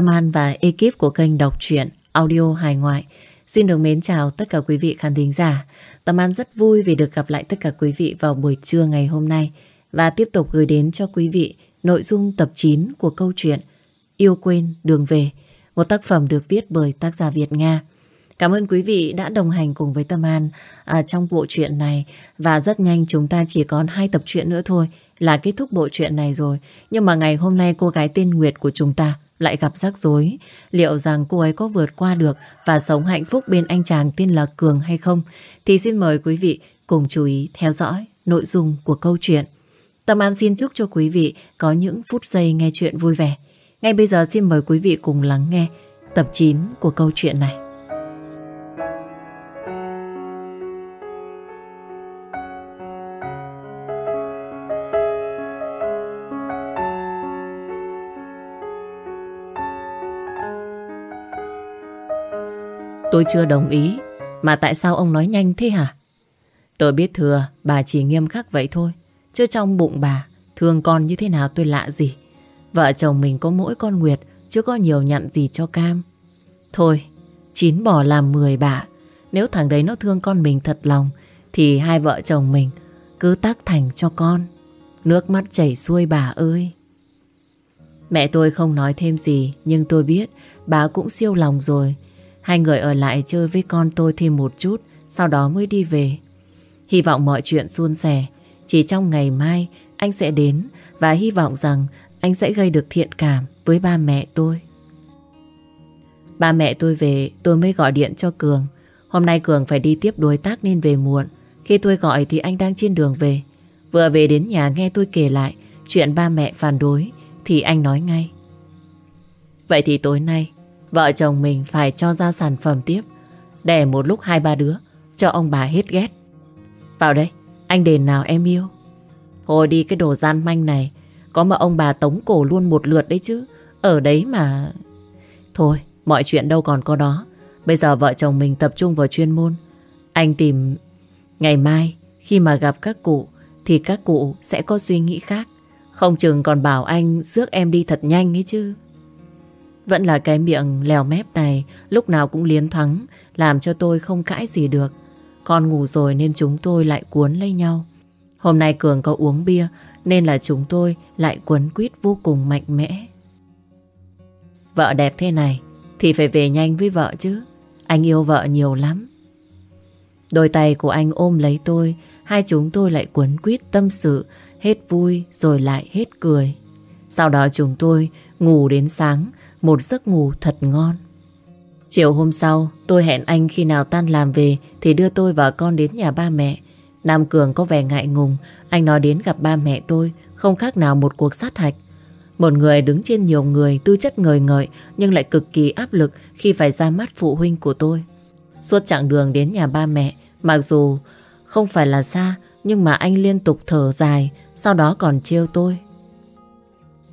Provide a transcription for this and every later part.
Tâm An và ekip của kênh đọc truyện audio hài ngoại xin được mến chào tất cả quý vị khán thính giả. Tâm An rất vui vì được gặp lại tất cả quý vị vào buổi trưa ngày hôm nay và tiếp tục gửi đến cho quý vị nội dung tập 9 của câu chuyện Yêu quên đường về, một tác phẩm được viết bởi tác giả Việt Nga. Cảm ơn quý vị đã đồng hành cùng với Tâm An à, trong bộ truyện này và rất nhanh chúng ta chỉ còn hai tập truyện nữa thôi là kết thúc bộ truyện này rồi. Nhưng mà ngày hôm nay cô gái tên Nguyệt của chúng ta lại gặp rắc rối. Liệu rằng cô ấy có vượt qua được và sống hạnh phúc bên anh chàng tên là Cường hay không? Thì xin mời quý vị cùng chú ý theo dõi nội dung của câu chuyện. Tâm An xin chúc cho quý vị có những phút giây nghe chuyện vui vẻ. Ngay bây giờ xin mời quý vị cùng lắng nghe tập 9 của câu chuyện này. Tôi chưa đồng ý. Mà tại sao ông nói nhanh thế hả? Tôi biết thừa bà chỉ nghiêm khắc vậy thôi. Chứ trong bụng bà, Thương con như thế nào tôi lạ gì. Vợ chồng mình có mỗi con Nguyệt Chứ có nhiều nhận gì cho cam. Thôi, Chín bỏ làm mười bà Nếu thằng đấy nó thương con mình thật lòng, Thì hai vợ chồng mình Cứ tác thành cho con. Nước mắt chảy xuôi bà ơi. Mẹ tôi không nói thêm gì, Nhưng tôi biết bà cũng siêu lòng rồi. Hai người ở lại chơi với con tôi thêm một chút, Sau đó mới đi về. Hy vọng mọi chuyện suôn sẻ. Chỉ trong ngày mai, anh sẽ đến Và hy vọng rằng anh sẽ gây được thiện cảm với ba mẹ tôi. Ba mẹ tôi về, tôi mới gọi điện cho Cường. Hôm nay Cường phải đi tiếp đối tác nên về muộn. Khi tôi gọi thì anh đang trên đường về. Vừa về đến nhà nghe tôi kể lại Chuyện ba mẹ phản đối, Thì anh nói ngay. Vậy thì tối nay Vợ chồng mình phải cho ra sản phẩm tiếp. Đẻ một lúc hai ba đứa Cho ông bà hết ghét. Vào đây, anh đền nào em yêu? Thôi đi cái đồ gian manh này Có mà ông bà tống cổ luôn một lượt đấy chứ. Ở đấy mà. Thôi, mọi chuyện đâu còn có đó. Bây giờ vợ chồng mình tập trung vào chuyên môn. Anh tìm Ngày mai khi mà gặp các cụ Thì các cụ sẽ có suy nghĩ khác. Không chừng còn bảo anh Rước em đi thật nhanh ấy chứ vẫn là cái miệng lèo mép này lúc nào cũng liến thoáng làm cho tôi không cãi gì được. Con ngủ rồi nên chúng tôi lại cuốn lấy nhau. Hôm nay Cường có uống bia nên là chúng tôi lại quấn quýt vô cùng mạnh mẽ. Vợ đẹp thế này thì phải về nhanh với vợ chứ. Anh yêu vợ nhiều lắm. Đôi tay của anh ôm lấy tôi, hai chúng tôi lại quấn quýt tâm sự, hết vui rồi lại hết cười. Sau đó chúng tôi ngủ đến sáng, một giấc ngủ thật ngon. Chiều hôm sau, tôi hẹn anh khi nào tan làm về thì đưa tôi và con đến nhà ba mẹ. Nam Cường có vẻ ngại ngùng, anh nói đến gặp ba mẹ tôi không khác nào một cuộc sát hạch. Một người đứng trên nhiều người tư chất ngời ngợi nhưng lại cực kỳ áp lực khi phải ra mắt phụ huynh của tôi. Suốt chặng đường đến nhà ba mẹ, mặc dù không phải là xa nhưng mà anh liên tục thở dài, sau đó còn trêu tôi.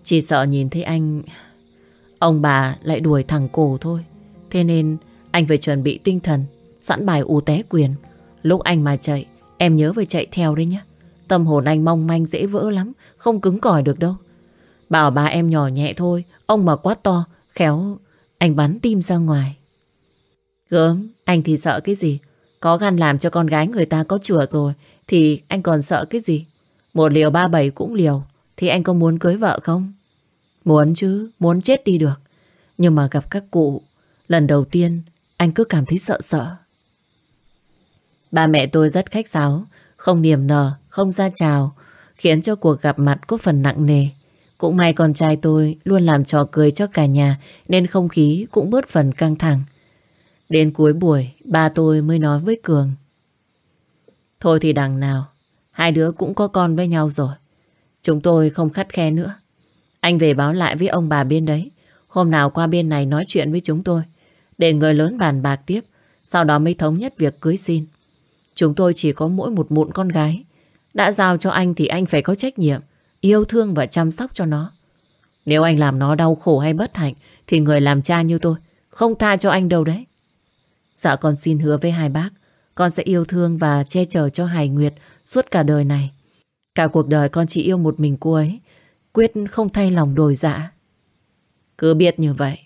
Chỉ sợ nhìn thấy anh Ông bà lại đuổi thằng cổ thôi. Thế nên anh phải chuẩn bị tinh thần, sẵn bài ù té quyền. Lúc anh mà chạy, em nhớ phải chạy theo đấy nhé. Tâm hồn anh mong manh dễ vỡ lắm, không cứng cỏi được đâu. Bảo bà em nhỏ nhẹ thôi, ông mà quá to, khéo anh bắn tim ra ngoài. Gớm, anh thì sợ cái gì? Có gan làm cho con gái người ta có chửa rồi, thì anh còn sợ cái gì? Một liều ba bảy cũng liều, thì anh có muốn cưới vợ không? Muốn chứ, muốn chết đi được. Nhưng mà gặp các cụ, lần đầu tiên anh cứ cảm thấy sợ sợ. Ba mẹ tôi rất khách sáo, không niềm nở, không ra chào, khiến cho cuộc gặp mặt có phần nặng nề. Cũng may con trai tôi luôn làm trò cười cho cả nhà nên không khí cũng bớt phần căng thẳng. Đến cuối buổi, ba tôi mới nói với Cường. Thôi thì đằng nào, hai đứa cũng có con với nhau rồi. Chúng tôi không khắt khe nữa. Anh về báo lại với ông bà bên đấy. Hôm nào qua bên này nói chuyện với chúng tôi. Để người lớn bàn bạc tiếp. Sau đó mới thống nhất việc cưới xin. Chúng tôi chỉ có mỗi một mụn con gái. Đã giao cho anh thì anh phải có trách nhiệm. Yêu thương và chăm sóc cho nó. Nếu anh làm nó đau khổ hay bất hạnh, thì người làm cha như tôi không tha cho anh đâu đấy. Dạ con xin hứa với hai bác, con sẽ yêu thương và che chở cho Hải Nguyệt suốt cả đời này. Cả cuộc đời con chỉ yêu một mình cô ấy Quyết không thay lòng đổi dạ. Cứ biết như vậy,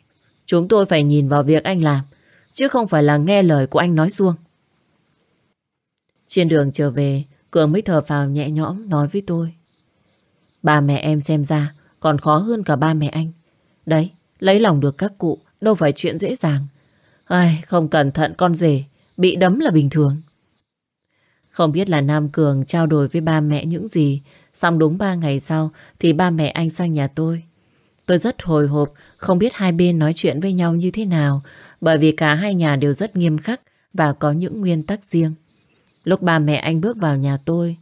Chúng tôi phải nhìn vào việc anh làm, chứ không phải là nghe lời của anh nói xuông. Trên đường trở về, Cường mới thở phào nhẹ nhõm nói với tôi. Ba mẹ em xem ra còn khó hơn cả ba mẹ anh. Đấy, lấy lòng được các cụ đâu phải chuyện dễ dàng. Ai, không cẩn thận con rể, bị đấm là bình thường. Không biết là Nam Cường trao đổi với ba mẹ những gì, xong đúng ba ngày sau thì ba mẹ anh sang nhà tôi. Tôi rất hồi hộp, không biết hai bên nói chuyện với nhau như thế nào, bởi vì cả hai nhà đều rất nghiêm khắc và có những nguyên tắc riêng. Lúc ba mẹ anh bước vào nhà tôi,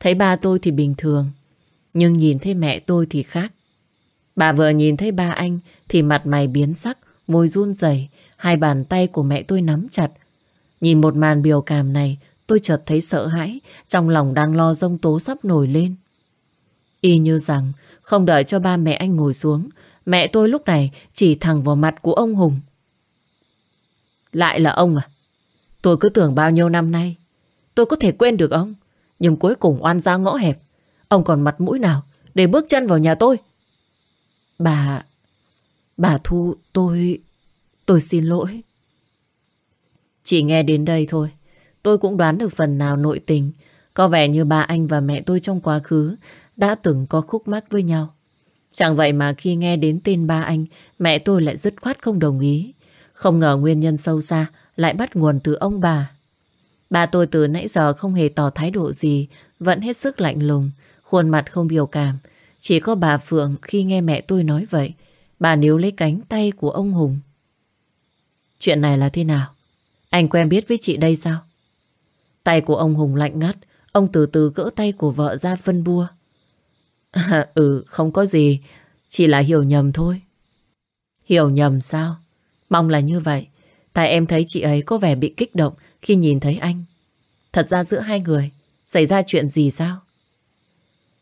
thấy ba tôi thì bình thường, nhưng nhìn thấy mẹ tôi thì khác. Bà vừa nhìn thấy ba anh thì mặt mày biến sắc, môi run rẩy, hai bàn tay của mẹ tôi nắm chặt. Nhìn một màn biểu cảm này, tôi chợt thấy sợ hãi, trong lòng đang lo rông tố sắp nổi lên. Y như rằng, không đợi cho ba mẹ anh ngồi xuống, mẹ tôi lúc này chỉ thẳng vào mặt của ông Hùng. Lại là ông à? Tôi cứ tưởng bao nhiêu năm nay, tôi có thể quên được ông, nhưng cuối cùng oan ra ngõ hẹp. Ông còn mặt mũi nào để bước chân vào nhà tôi? Bà... Bà Thu, tôi... Tôi xin lỗi. Chỉ nghe đến đây thôi. Tôi cũng đoán được phần nào nội tình. Có vẻ như ba anh và mẹ tôi trong quá khứ đã từng có khúc mắc với nhau. Chẳng vậy mà khi nghe đến tên ba anh, mẹ tôi lại dứt khoát không đồng ý. Không ngờ nguyên nhân sâu xa lại bắt nguồn từ ông bà. Bà tôi từ nãy giờ không hề tỏ thái độ gì, vẫn hết sức lạnh lùng, khuôn mặt không biểu cảm. Chỉ có bà Phượng khi nghe mẹ tôi nói vậy, bà níu lấy cánh tay của ông Hùng. Chuyện này là thế nào? Anh quen biết với chị đây sao? Tay của ông Hùng lạnh ngắt, ông từ từ gỡ tay của vợ ra phân bua. À, ừ, không có gì, chỉ là hiểu nhầm thôi. Hiểu nhầm sao? Mong là như vậy. Tại em thấy chị ấy có vẻ bị kích động khi nhìn thấy anh. Thật ra giữa hai người xảy ra chuyện gì sao?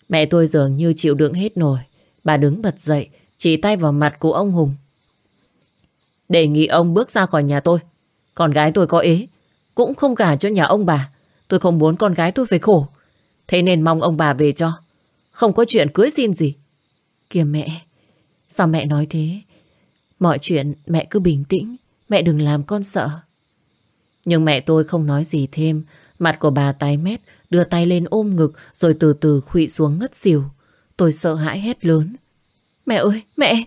Mẹ tôi dường như chịu đựng hết nổi. Bà đứng bật dậy, chỉ tay vào mặt của ông Hùng. Đề nghị ông bước ra khỏi nhà tôi. Con gái tôi có ế, cũng không gả cho nhà ông bà. Tôi không muốn con gái tôi phải khổ. Thế nên mong ông bà về cho. Không có chuyện cưới xin gì. Kìa mẹ, sao mẹ nói thế? Mọi chuyện mẹ cứ bình tĩnh, mẹ đừng làm con sợ. Nhưng mẹ tôi không nói gì thêm, mặt của bà tái mét, đưa tay lên ôm ngực rồi từ từ khụy xuống ngất xỉu. Tôi sợ hãi hét lớn. Mẹ ơi, mẹ!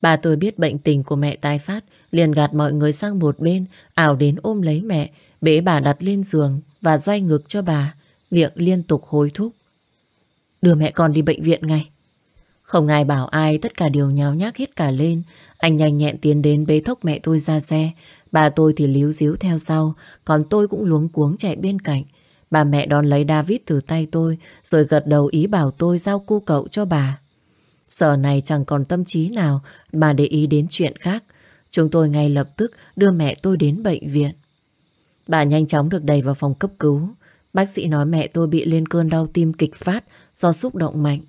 Bà tôi biết bệnh tình của mẹ tái phát, liền gạt mọi người sang một bên, ảo đến ôm lấy mẹ, bế bà đặt lên giường và xoay ngực cho bà, miệng liên tục hối thúc. Đưa mẹ con đi bệnh viện ngay. Không ai bảo ai, tất cả đều nháo nhác hết cả lên. Anh nhanh nhẹn tiến đến bế thốc mẹ tôi ra xe. Bà tôi thì líu díu theo sau, còn tôi cũng luống cuống chạy bên cạnh. Bà mẹ đón lấy David từ tay tôi, rồi gật đầu ý bảo tôi giao cu cậu cho bà. Sở này chẳng còn tâm trí nào mà để ý đến chuyện khác. Chúng tôi ngay lập tức đưa mẹ tôi đến bệnh viện. Bà nhanh chóng được đẩy vào phòng cấp cứu. Bác sĩ nói mẹ tôi bị lên cơn đau tim kịch phát do xúc động mạnh.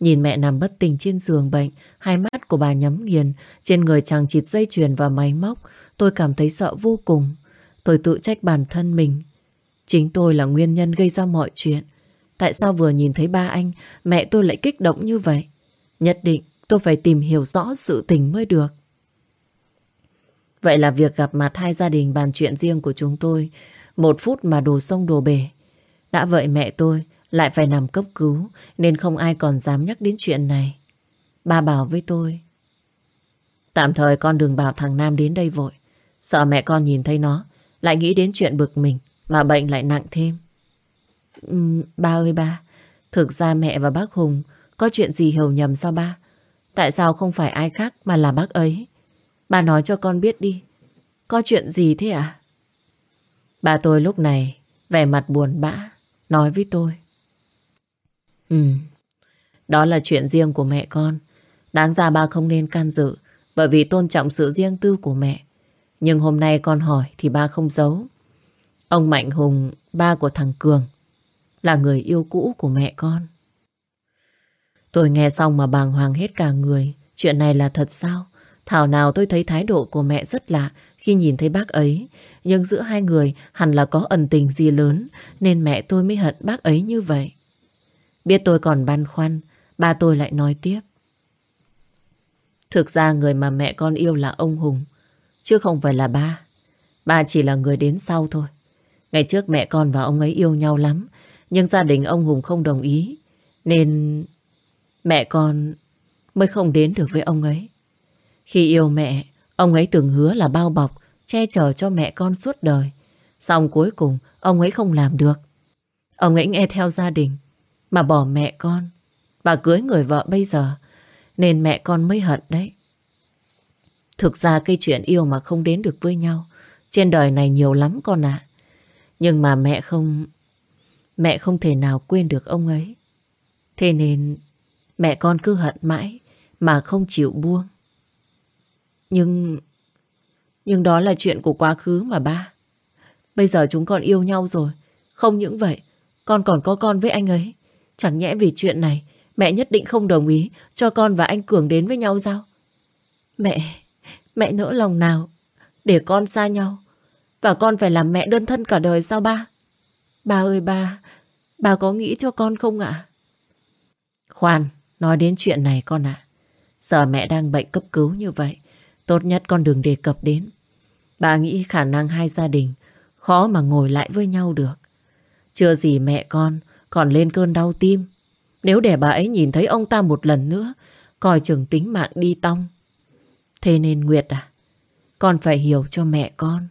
Nhìn mẹ nằm bất tỉnh trên giường bệnh, hai mắt của bà nhắm nghiền, trên người chàng chịt dây chuyền và máy móc, tôi cảm thấy sợ vô cùng. Tôi tự trách bản thân mình. Chính tôi là nguyên nhân gây ra mọi chuyện. Tại sao vừa nhìn thấy ba anh, mẹ tôi lại kích động như vậy? Nhất định tôi phải tìm hiểu rõ sự tình mới được. Vậy là việc gặp mặt hai gia đình bàn chuyện riêng của chúng tôi một phút mà đồ sông đồ bể. Đã vậy mẹ tôi lại phải nằm cấp cứu nên không ai còn dám nhắc đến chuyện này. Ba bảo với tôi Tạm thời con đừng bảo thằng Nam đến đây vội. Sợ mẹ con nhìn thấy nó lại nghĩ đến chuyện bực mình mà bệnh lại nặng thêm. Uhm, ba ơi ba, thực ra mẹ và bác Hùng có chuyện gì hiểu nhầm sao ba? Tại sao không phải ai khác mà là bác ấy? Bà nói cho con biết đi. Có chuyện gì thế à? Bà tôi lúc này vẻ mặt buồn bã, nói với tôi. Ừ, đó là chuyện riêng của mẹ con. Đáng ra ba không nên can dự, bởi vì tôn trọng sự riêng tư của mẹ. Nhưng hôm nay con hỏi thì ba không giấu. Ông Mạnh Hùng, ba của thằng Cường, là người yêu cũ của mẹ con. Tôi nghe xong mà bàng hoàng hết cả người. Chuyện này là thật sao? Thảo nào tôi thấy thái độ của mẹ rất lạ khi nhìn thấy bác ấy. Nhưng giữa hai người hẳn là có ẩn tình gì lớn nên mẹ tôi mới hận bác ấy như vậy. Biết tôi còn băn khoăn, ba tôi lại nói tiếp. Thực ra người mà mẹ con yêu là ông Hùng, chứ không phải là ba. Ba chỉ là người đến sau thôi. Ngày trước mẹ con và ông ấy yêu nhau lắm, nhưng gia đình ông Hùng không đồng ý, nên mẹ con mới không đến được với ông ấy. Khi yêu mẹ, ông ấy từng hứa là bao bọc, che chở cho mẹ con suốt đời. Xong cuối cùng, ông ấy không làm được. Ông ấy nghe theo gia đình, mà bỏ mẹ con, và cưới người vợ bây giờ, nên mẹ con mới hận đấy. Thực ra cái chuyện yêu mà không đến được với nhau, trên đời này nhiều lắm con ạ. Nhưng mà mẹ không... Mẹ không thể nào quên được ông ấy. Thế nên mẹ con cứ hận mãi mà không chịu buông. Nhưng... Nhưng đó là chuyện của quá khứ mà ba. Bây giờ chúng con yêu nhau rồi. Không những vậy, con còn có con với anh ấy. Chẳng nhẽ vì chuyện này, mẹ nhất định không đồng ý cho con và anh Cường đến với nhau sao? Mẹ, mẹ nỡ lòng nào để con xa nhau. Và con phải làm mẹ đơn thân cả đời sao ba? Ba ơi ba, ba có nghĩ cho con không ạ? Khoan, nói đến chuyện này con ạ. Giờ mẹ đang bệnh cấp cứu như vậy, tốt nhất con đừng đề cập đến. Bà nghĩ khả năng hai gia đình khó mà ngồi lại với nhau được. Chưa gì mẹ con còn lên cơn đau tim. Nếu để bà ấy nhìn thấy ông ta một lần nữa, coi chừng tính mạng đi tong. Thế nên Nguyệt à, con phải hiểu cho mẹ con.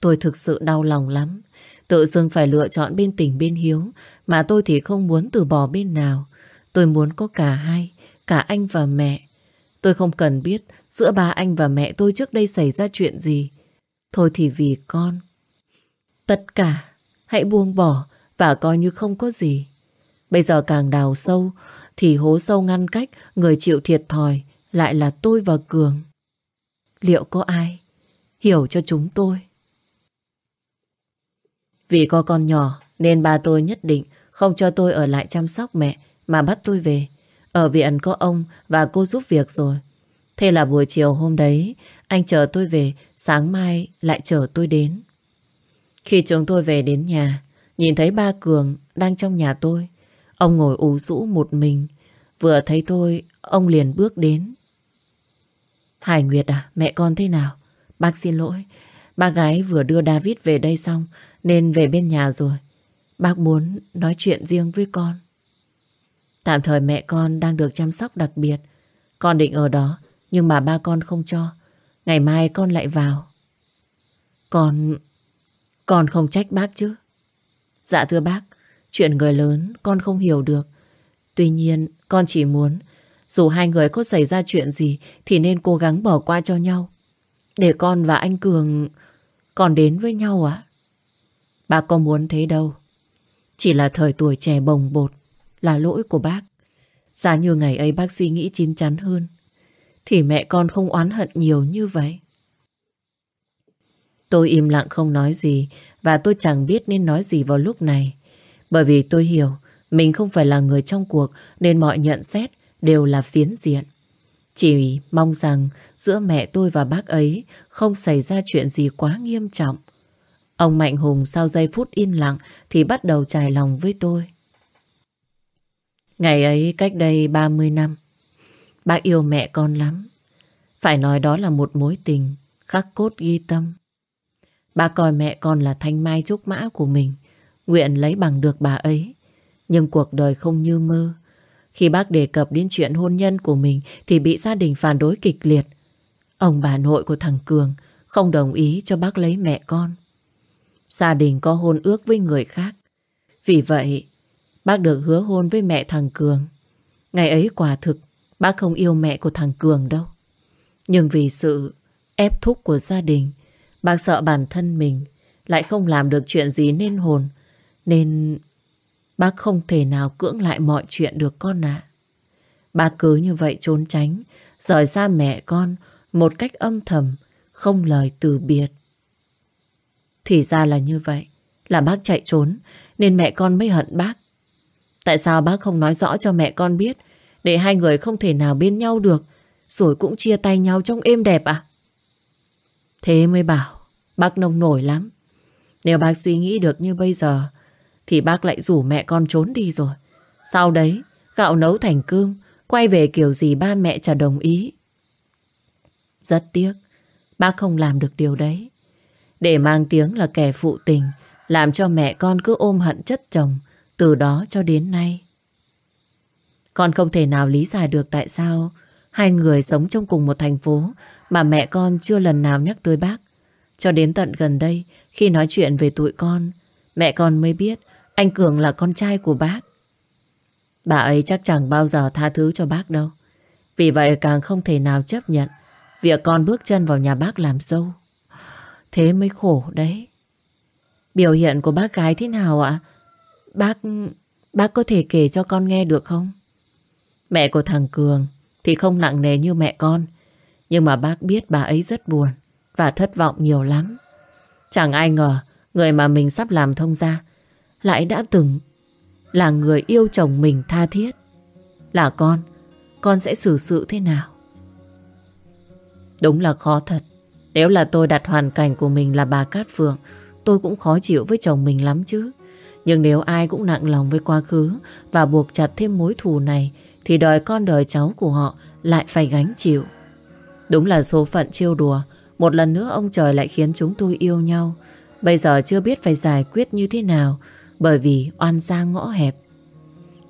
Tôi thực sự đau lòng lắm. Tự dưng phải lựa chọn bên tình bên hiếu, mà tôi thì không muốn từ bỏ bên nào. Tôi muốn có cả hai, cả anh và mẹ. Tôi không cần biết giữa ba anh và mẹ tôi trước đây xảy ra chuyện gì. Thôi thì vì con. Tất cả, hãy buông bỏ và coi như không có gì. Bây giờ càng đào sâu, thì hố sâu ngăn cách người chịu thiệt thòi lại là tôi và Cường. Liệu có ai hiểu cho chúng tôi? Vì có con nhỏ nên ba tôi nhất định không cho tôi ở lại chăm sóc mẹ mà bắt tôi về. Ở viện có ông và cô giúp việc rồi. Thế là buổi chiều hôm đấy anh chờ tôi về, sáng mai lại chờ tôi đến. Khi chúng tôi về đến nhà, nhìn thấy ba Cường đang trong nhà tôi. Ông ngồi ủ rũ một mình. Vừa thấy tôi, ông liền bước đến. Hải Nguyệt à, mẹ con thế nào? Bác xin lỗi, ba gái vừa đưa David về đây xong nên về bên nhà rồi. Bác muốn nói chuyện riêng với con. Tạm thời mẹ con đang được chăm sóc đặc biệt. Con định ở đó, nhưng mà ba con không cho. Ngày mai con lại vào. Con... Con không trách bác chứ. Dạ thưa bác, chuyện người lớn con không hiểu được. Tuy nhiên, con chỉ muốn dù hai người có xảy ra chuyện gì thì nên cố gắng bỏ qua cho nhau. Để con và anh Cường còn đến với nhau ạ. Bác có muốn thế đâu. Chỉ là thời tuổi trẻ bồng bột là lỗi của bác. Giá như ngày ấy bác suy nghĩ chín chắn hơn thì mẹ con không oán hận nhiều như vậy. Tôi im lặng không nói gì và tôi chẳng biết nên nói gì vào lúc này. Bởi vì tôi hiểu mình không phải là người trong cuộc nên mọi nhận xét đều là phiến diện. Chỉ mong rằng giữa mẹ tôi và bác ấy không xảy ra chuyện gì quá nghiêm trọng. Ông Mạnh Hùng sau giây phút yên lặng thì bắt đầu trải lòng với tôi. Ngày ấy cách đây 30 năm, bác yêu mẹ con lắm. Phải nói đó là một mối tình khắc cốt ghi tâm. Bác coi mẹ con là thanh mai trúc mã của mình, nguyện lấy bằng được bà ấy. Nhưng cuộc đời không như mơ. Khi bác đề cập đến chuyện hôn nhân của mình thì bị gia đình phản đối kịch liệt. Ông bà nội của thằng Cường không đồng ý cho bác lấy mẹ con. Gia đình có hôn ước với người khác. Vì vậy, bác được hứa hôn với mẹ thằng Cường. Ngày ấy quả thực, bác không yêu mẹ của thằng Cường đâu. Nhưng vì sự ép thúc của gia đình, bác sợ bản thân mình lại không làm được chuyện gì nên hồn. Nên bác không thể nào cưỡng lại mọi chuyện được con ạ. Bác cứ như vậy trốn tránh, rời xa mẹ con một cách âm thầm, không lời từ biệt. Thì ra là như vậy. Là bác chạy trốn nên mẹ con mới hận bác. Tại sao bác không nói rõ cho mẹ con biết để hai người không thể nào bên nhau được rồi cũng chia tay nhau trong êm đẹp à? Thế mới bảo bác nông nổi lắm. Nếu bác suy nghĩ được như bây giờ thì bác lại rủ mẹ con trốn đi rồi. Sau đấy gạo nấu thành cơm Quay về kiểu gì ba mẹ chả đồng ý. Rất tiếc, bác không làm được điều đấy. Để mang tiếng là kẻ phụ tình, làm cho mẹ con cứ ôm hận chất chồng, từ đó cho đến nay. Con không thể nào lý giải được tại sao hai người sống trong cùng một thành phố mà mẹ con chưa lần nào nhắc tới bác. Cho đến tận gần đây, khi nói chuyện về tụi con, mẹ con mới biết anh Cường là con trai của bác. Bà ấy chắc chẳng bao giờ tha thứ cho bác đâu. Vì vậy càng không thể nào chấp nhận việc con bước chân vào nhà bác làm dâu. Thế mới khổ đấy. Biểu hiện của bác gái thế nào ạ? Bác... bác có thể kể cho con nghe được không? Mẹ của thằng Cường thì không nặng nề như mẹ con. Nhưng mà bác biết bà ấy rất buồn và thất vọng nhiều lắm. Chẳng ai ngờ người mà mình sắp làm thông gia lại đã từng là người yêu chồng mình tha thiết. Là con, con sẽ xử sự thế nào? Đúng là khó thật. Nếu là tôi đặt hoàn cảnh của mình là bà Cát Phượng, tôi cũng khó chịu với chồng mình lắm chứ. Nhưng nếu ai cũng nặng lòng với quá khứ và buộc chặt thêm mối thù này, thì đời con đời cháu của họ lại phải gánh chịu. Đúng là số phận chiêu đùa, một lần nữa ông trời lại khiến chúng tôi yêu nhau. Bây giờ chưa biết phải giải quyết như thế nào, bởi vì oan gia ngõ hẹp.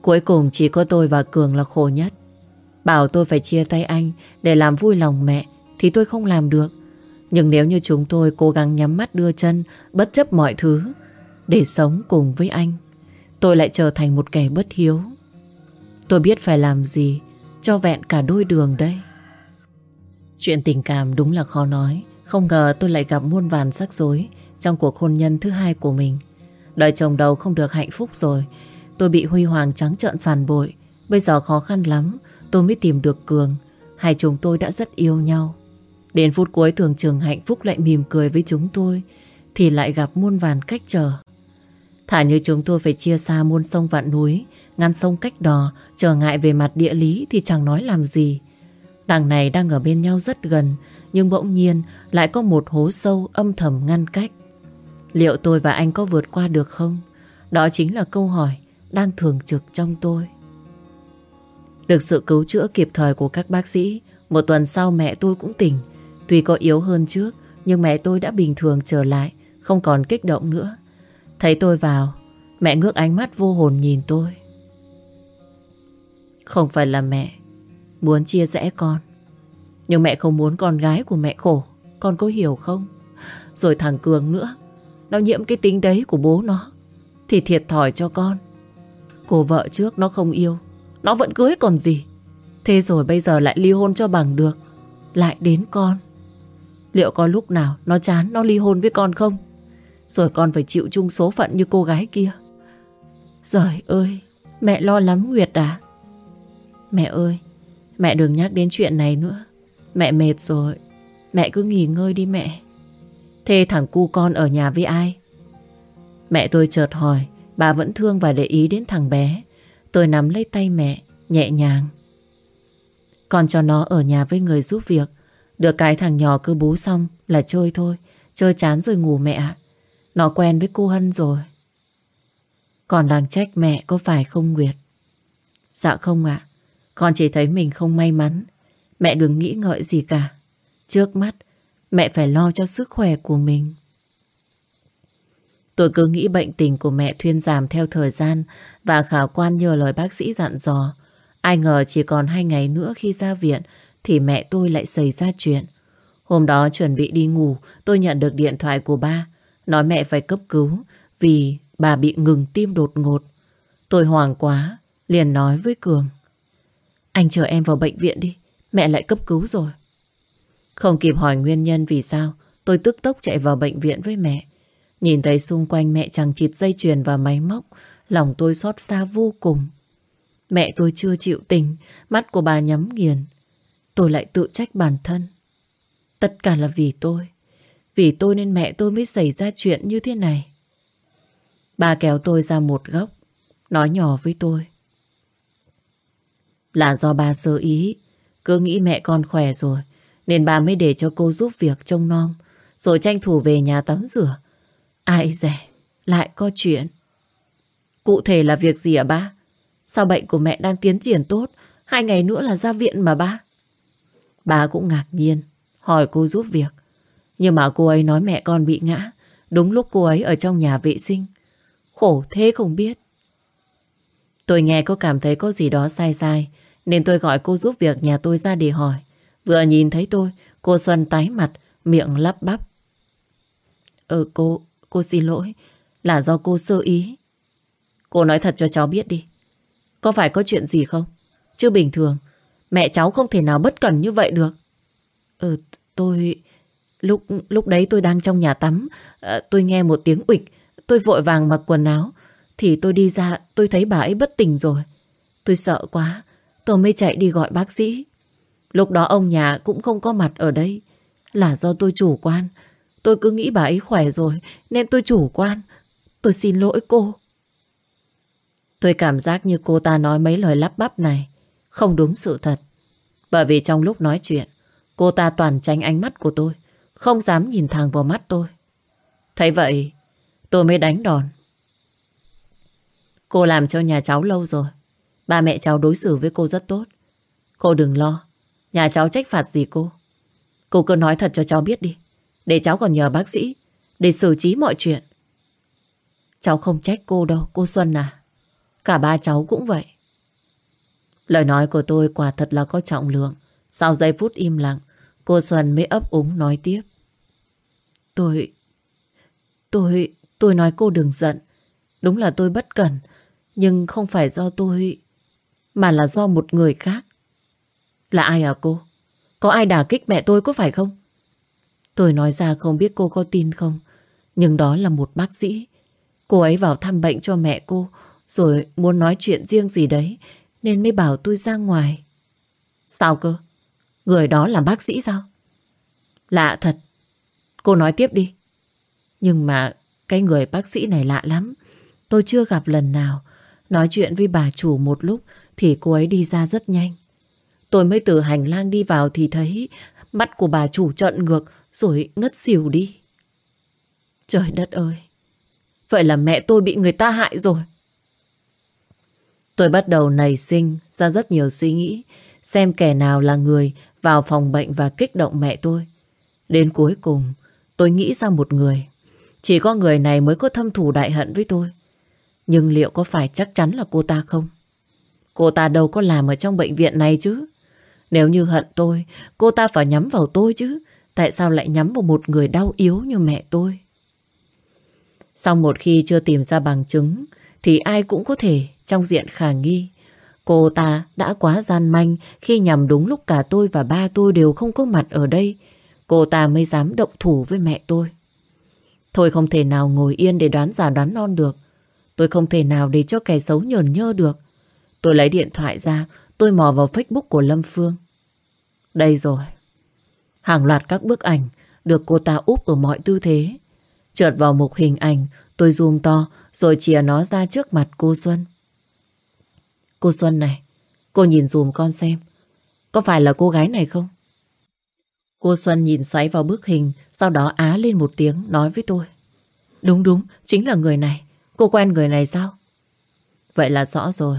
Cuối cùng chỉ có tôi và Cường là khổ nhất. Bảo tôi phải chia tay anh để làm vui lòng mẹ thì tôi không làm được. Nhưng nếu như chúng tôi cố gắng nhắm mắt đưa chân bất chấp mọi thứ để sống cùng với anh, tôi lại trở thành một kẻ bất hiếu. Tôi biết phải làm gì cho vẹn cả đôi đường đây. Chuyện tình cảm đúng là khó nói. Không ngờ tôi lại gặp muôn vàn rắc rối trong cuộc hôn nhân thứ hai của mình. Đời chồng đầu không được hạnh phúc rồi. Tôi bị Huy Hoàng trắng trợn phản bội. Bây giờ khó khăn lắm, tôi mới tìm được Cường. Hai chúng tôi đã rất yêu nhau. Đến phút cuối thường trường hạnh phúc lại mỉm cười với chúng tôi, thì lại gặp muôn vàn cách trở. Thả như chúng tôi phải chia xa muôn sông vạn núi, ngăn sông cách đò, trở ngại về mặt địa lý thì chẳng nói làm gì. Đằng này đang ở bên nhau rất gần, nhưng bỗng nhiên lại có một hố sâu âm thầm ngăn cách. Liệu tôi và anh có vượt qua được không? Đó chính là câu hỏi đang thường trực trong tôi. Được sự cứu chữa kịp thời của các bác sĩ, một tuần sau mẹ tôi cũng tỉnh. Tuy có yếu hơn trước, nhưng mẹ tôi đã bình thường trở lại, không còn kích động nữa. Thấy tôi vào, mẹ ngước ánh mắt vô hồn nhìn tôi. Không phải là mẹ muốn chia rẽ con, nhưng mẹ không muốn con gái của mẹ khổ, con có hiểu không? Rồi thằng Cường nữa, nó nhiễm cái tính đấy của bố nó, thì thiệt thòi cho con. Cô vợ trước nó không yêu, nó vẫn cưới còn gì. Thế rồi bây giờ lại ly hôn cho bằng được, lại đến con. Liệu có lúc nào nó chán nó ly hôn với con không? Rồi con phải chịu chung số phận như cô gái kia. Giời ơi, mẹ lo lắm Nguyệt à? Mẹ ơi, mẹ đừng nhắc đến chuyện này nữa. Mẹ mệt rồi, mẹ cứ nghỉ ngơi đi mẹ. Thế thằng cu con ở nhà với ai? Mẹ tôi chợt hỏi, bà vẫn thương và để ý đến thằng bé. Tôi nắm lấy tay mẹ, nhẹ nhàng. Con cho nó ở nhà với người giúp việc. Được cái thằng nhỏ cứ bú xong là chơi thôi. Chơi chán rồi ngủ mẹ. Nó quen với cô Hân rồi. Còn đang trách mẹ có phải không Nguyệt? Dạ không ạ. Con chỉ thấy mình không may mắn. Mẹ đừng nghĩ ngợi gì cả. Trước mắt, mẹ phải lo cho sức khỏe của mình. Tôi cứ nghĩ bệnh tình của mẹ thuyên giảm theo thời gian và khả quan nhờ lời bác sĩ dặn dò. Ai ngờ chỉ còn hai ngày nữa khi ra viện thì mẹ tôi lại xảy ra chuyện. Hôm đó chuẩn bị đi ngủ, tôi nhận được điện thoại của ba. Nói mẹ phải cấp cứu vì bà bị ngừng tim đột ngột. Tôi hoảng quá, liền nói với Cường. Anh chờ em vào bệnh viện đi, mẹ lại cấp cứu rồi. Không kịp hỏi nguyên nhân vì sao, tôi tức tốc chạy vào bệnh viện với mẹ. Nhìn thấy xung quanh mẹ chẳng chịt dây chuyền và máy móc, lòng tôi xót xa vô cùng. Mẹ tôi chưa chịu tình, mắt của bà nhắm nghiền. Tôi lại tự trách bản thân. Tất cả là vì tôi. Vì tôi nên mẹ tôi mới xảy ra chuyện như thế này. Bà kéo tôi ra một góc, nói nhỏ với tôi. Là do ba sơ ý, cứ nghĩ mẹ con khỏe rồi, nên bà mới để cho cô giúp việc trông nom, rồi tranh thủ về nhà tắm rửa. Ai dè, lại có chuyện. Cụ thể là việc gì ạ ba? Sao bệnh của mẹ đang tiến triển tốt, Hai ngày nữa là ra viện mà ba. Bà cũng ngạc nhiên, hỏi cô giúp việc. Nhưng mà cô ấy nói mẹ con bị ngã, đúng lúc cô ấy ở trong nhà vệ sinh. Khổ thế không biết. Tôi nghe có cảm thấy có gì đó sai sai, nên tôi gọi cô giúp việc nhà tôi ra để hỏi. Vừa nhìn thấy tôi, cô Xuân tái mặt, miệng lắp bắp. Ừ cô, cô xin lỗi, là do cô sơ ý. Cô nói thật cho cháu biết đi. Có phải có chuyện gì không? Chứ bình thường, mẹ cháu không thể nào bất cẩn như vậy được. Ừ, tôi... Lúc lúc đấy tôi đang trong nhà tắm, à, tôi nghe một tiếng ụịch, tôi vội vàng mặc quần áo. Thì tôi đi ra, tôi thấy bà ấy bất tỉnh rồi. Tôi sợ quá, tôi mới chạy đi gọi bác sĩ. Lúc đó ông nhà cũng không có mặt ở đây. Là do tôi chủ quan. Tôi cứ nghĩ bà ấy khỏe rồi, nên tôi chủ quan. Tôi xin lỗi cô. Tôi cảm giác như cô ta nói mấy lời lắp bắp này không đúng sự thật. Bởi vì trong lúc nói chuyện, cô ta toàn tránh ánh mắt của tôi, không dám nhìn thẳng vào mắt tôi. Thấy vậy, tôi mới đánh đòn. Cô làm cho nhà cháu lâu rồi. Ba mẹ cháu đối xử với cô rất tốt. Cô đừng lo, nhà cháu trách phạt gì cô. Cô cứ nói thật cho cháu biết đi, để cháu còn nhờ bác sĩ để xử trí mọi chuyện. Cháu không trách cô đâu, cô Xuân à. Cả ba cháu cũng vậy. Lời nói của tôi quả thật là có trọng lượng. Sau giây phút im lặng, cô Xuân mới ấp úng nói tiếp. Tôi... Tôi... Tôi nói cô đừng giận. Đúng là tôi bất cẩn. Nhưng không phải do tôi... Mà là do một người khác. Là ai à cô? Có ai đả kích mẹ tôi có phải không? Tôi nói ra không biết cô có tin không. Nhưng đó là một bác sĩ. Cô ấy vào thăm bệnh cho mẹ cô. Rồi muốn nói chuyện riêng gì đấy, nên mới bảo tôi ra ngoài. Sao cơ? Người đó là bác sĩ sao? Lạ thật. Cô nói tiếp đi. Nhưng mà cái người bác sĩ này lạ lắm. Tôi chưa gặp lần nào. Nói chuyện với bà chủ một lúc thì cô ấy đi ra rất nhanh. Tôi mới từ hành lang đi vào thì thấy mắt của bà chủ trợn ngược rồi ngất xỉu đi. Trời đất ơi! Vậy là mẹ tôi bị người ta hại rồi. Tôi bắt đầu nảy sinh ra rất nhiều suy nghĩ xem kẻ nào là người vào phòng bệnh và kích động mẹ tôi. Đến cuối cùng, tôi nghĩ ra một người. Chỉ có người này mới có thâm thù đại hận với tôi. Nhưng liệu có phải chắc chắn là cô ta không? Cô ta đâu có làm ở trong bệnh viện này chứ. Nếu như hận tôi, cô ta phải nhắm vào tôi chứ. Tại sao lại nhắm vào một người đau yếu như mẹ tôi? Sau một khi chưa tìm ra bằng chứng, thì ai cũng có thể trong diện khả nghi. Cô ta đã quá gian manh khi nhằm đúng lúc cả tôi và ba tôi đều không có mặt ở đây. Cô ta mới dám động thủ với mẹ tôi. Thôi không thể nào ngồi yên để đoán giả đoán non được. Tôi không thể nào để cho kẻ xấu nhờn nhơ được. Tôi lấy điện thoại ra, tôi mò vào Facebook của Lâm Phương. Đây rồi. Hàng loạt các bức ảnh được cô ta úp ở mọi tư thế. trượt vào mục hình ảnh, tôi zoom to rồi chìa nó ra trước mặt cô Xuân. Cô Xuân này, cô nhìn dùm con xem. Có phải là cô gái này không? Cô Xuân nhìn xoáy vào bức hình, sau đó á lên một tiếng nói với tôi. Đúng đúng, chính là người này. Cô quen người này sao? Vậy là rõ rồi.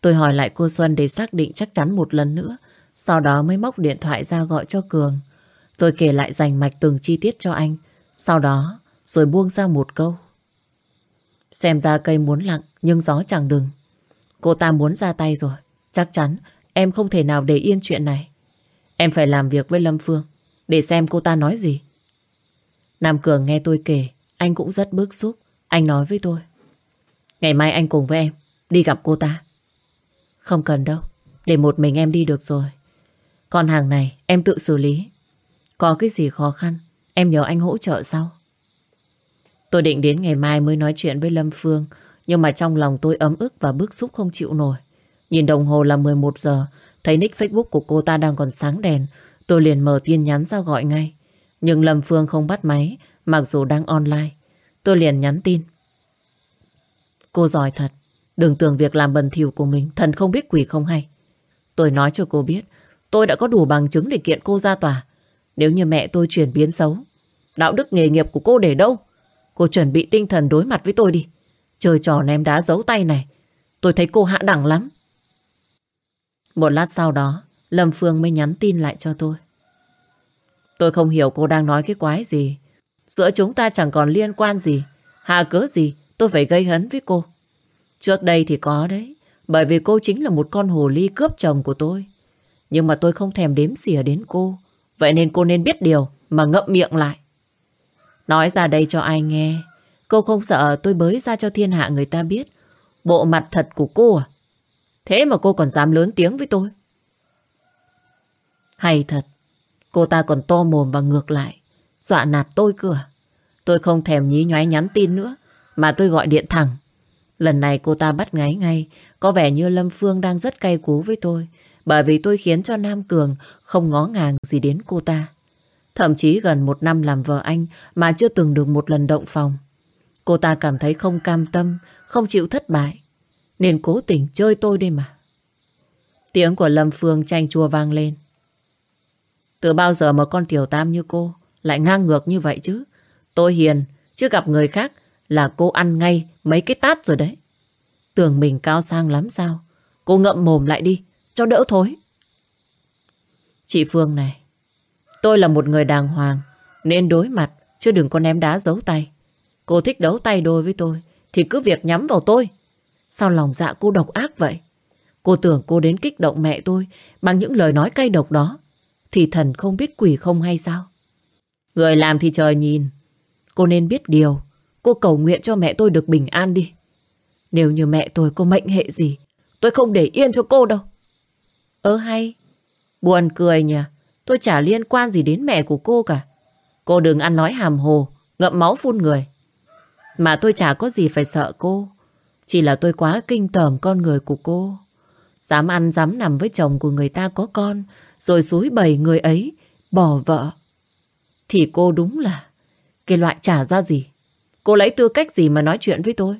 Tôi hỏi lại cô Xuân để xác định chắc chắn một lần nữa. Sau đó mới móc điện thoại ra gọi cho Cường. Tôi kể lại rành mạch từng chi tiết cho anh. Sau đó, rồi buông ra một câu. Xem ra cây muốn lặng, nhưng gió chẳng đừng. Cô ta muốn ra tay rồi. Chắc chắn em không thể nào để yên chuyện này. Em phải làm việc với Lâm Phương để xem cô ta nói gì. Nam Cường nghe tôi kể, anh cũng rất bức xúc. Anh nói với tôi. Ngày mai anh cùng với em đi gặp cô ta. Không cần đâu, để một mình em đi được rồi. Còn hàng này em tự xử lý. Có cái gì khó khăn, em nhờ anh hỗ trợ sau. Tôi định đến ngày mai mới nói chuyện với Lâm Phương nhưng mà trong lòng tôi ấm ức và bức xúc không chịu nổi. Nhìn đồng hồ là 11 giờ, thấy nick Facebook của cô ta đang còn sáng đèn. Tôi liền mở tin nhắn ra gọi ngay. Nhưng Lâm Phương không bắt máy, mặc dù đang online. Tôi liền nhắn tin. Cô giỏi thật. Đừng tưởng việc làm bần thỉu của mình thần không biết quỷ không hay. Tôi nói cho cô biết, tôi đã có đủ bằng chứng để kiện cô ra tòa. Nếu như mẹ tôi chuyển biến xấu, đạo đức nghề nghiệp của cô để đâu? Cô chuẩn bị tinh thần đối mặt với tôi đi. Chơi trò ném đá giấu tay này Tôi thấy cô hạ đẳng lắm Một lát sau đó, Lâm Phương mới nhắn tin lại cho tôi. Tôi không hiểu cô đang nói cái quái gì. Giữa chúng ta chẳng còn liên quan gì. Hà cớ gì tôi phải gây hấn với cô. Trước đây thì có đấy. Bởi vì cô chính là một con hồ ly cướp chồng của tôi. Nhưng mà tôi không thèm đếm xỉa đến cô. Vậy nên cô nên biết điều mà ngậm miệng lại. Nói ra đây cho ai nghe. Cô không sợ tôi bới ra cho thiên hạ người ta biết. Bộ mặt thật của cô à? Thế mà cô còn dám lớn tiếng với tôi. Hay thật. Cô ta còn to mồm và ngược lại. Dọa nạt tôi cửa. À? Tôi không thèm nhí nhoái nhắn tin nữa. Mà tôi gọi điện thẳng. Lần này cô ta bắt ngáy ngay. Có vẻ như Lâm Phương đang rất cay cú với tôi. Bởi vì tôi khiến cho Nam Cường không ngó ngàng gì đến cô ta. Thậm chí gần một năm làm vợ anh mà chưa từng được một lần động phòng. Cô ta cảm thấy không cam tâm, không chịu thất bại. Nên cố tình chơi tôi đây mà. Tiếng của Lâm Phương chanh chua vang lên. Từ bao giờ mà con tiểu tam như cô lại ngang ngược như vậy chứ? Tôi hiền, chứ gặp người khác là cô ăn ngay mấy cái tát rồi đấy. Tưởng mình cao sang lắm sao? Cô ngậm mồm lại đi, cho đỡ thối. Chị Phương này, tôi là một người đàng hoàng, nên đối mặt, chứ đừng có ném đá giấu tay. Cô thích đấu tay đôi với tôi, thì cứ việc nhắm vào tôi. Sao lòng dạ cô độc ác vậy? Cô tưởng cô đến kích động mẹ tôi bằng những lời nói cay độc đó. Thì thần không biết quỷ không hay sao? Người làm thì trời nhìn. Cô nên biết điều. Cô cầu nguyện cho mẹ tôi được bình an đi. Nếu như mẹ tôi có mệnh hệ gì, tôi không để yên cho cô đâu. Ơ hay, buồn cười nhỉ. Tôi chả liên quan gì đến mẹ của cô cả. Cô đừng ăn nói hàm hồ, ngậm máu phun người. Mà tôi chả có gì phải sợ cô. Chỉ là tôi quá kinh tởm con người của cô. Dám ăn dám nằm với chồng của người ta có con, rồi suối bầy người ấy, bỏ vợ. Thì cô đúng là cái loại chả ra gì. Cô lấy tư cách gì mà nói chuyện với tôi?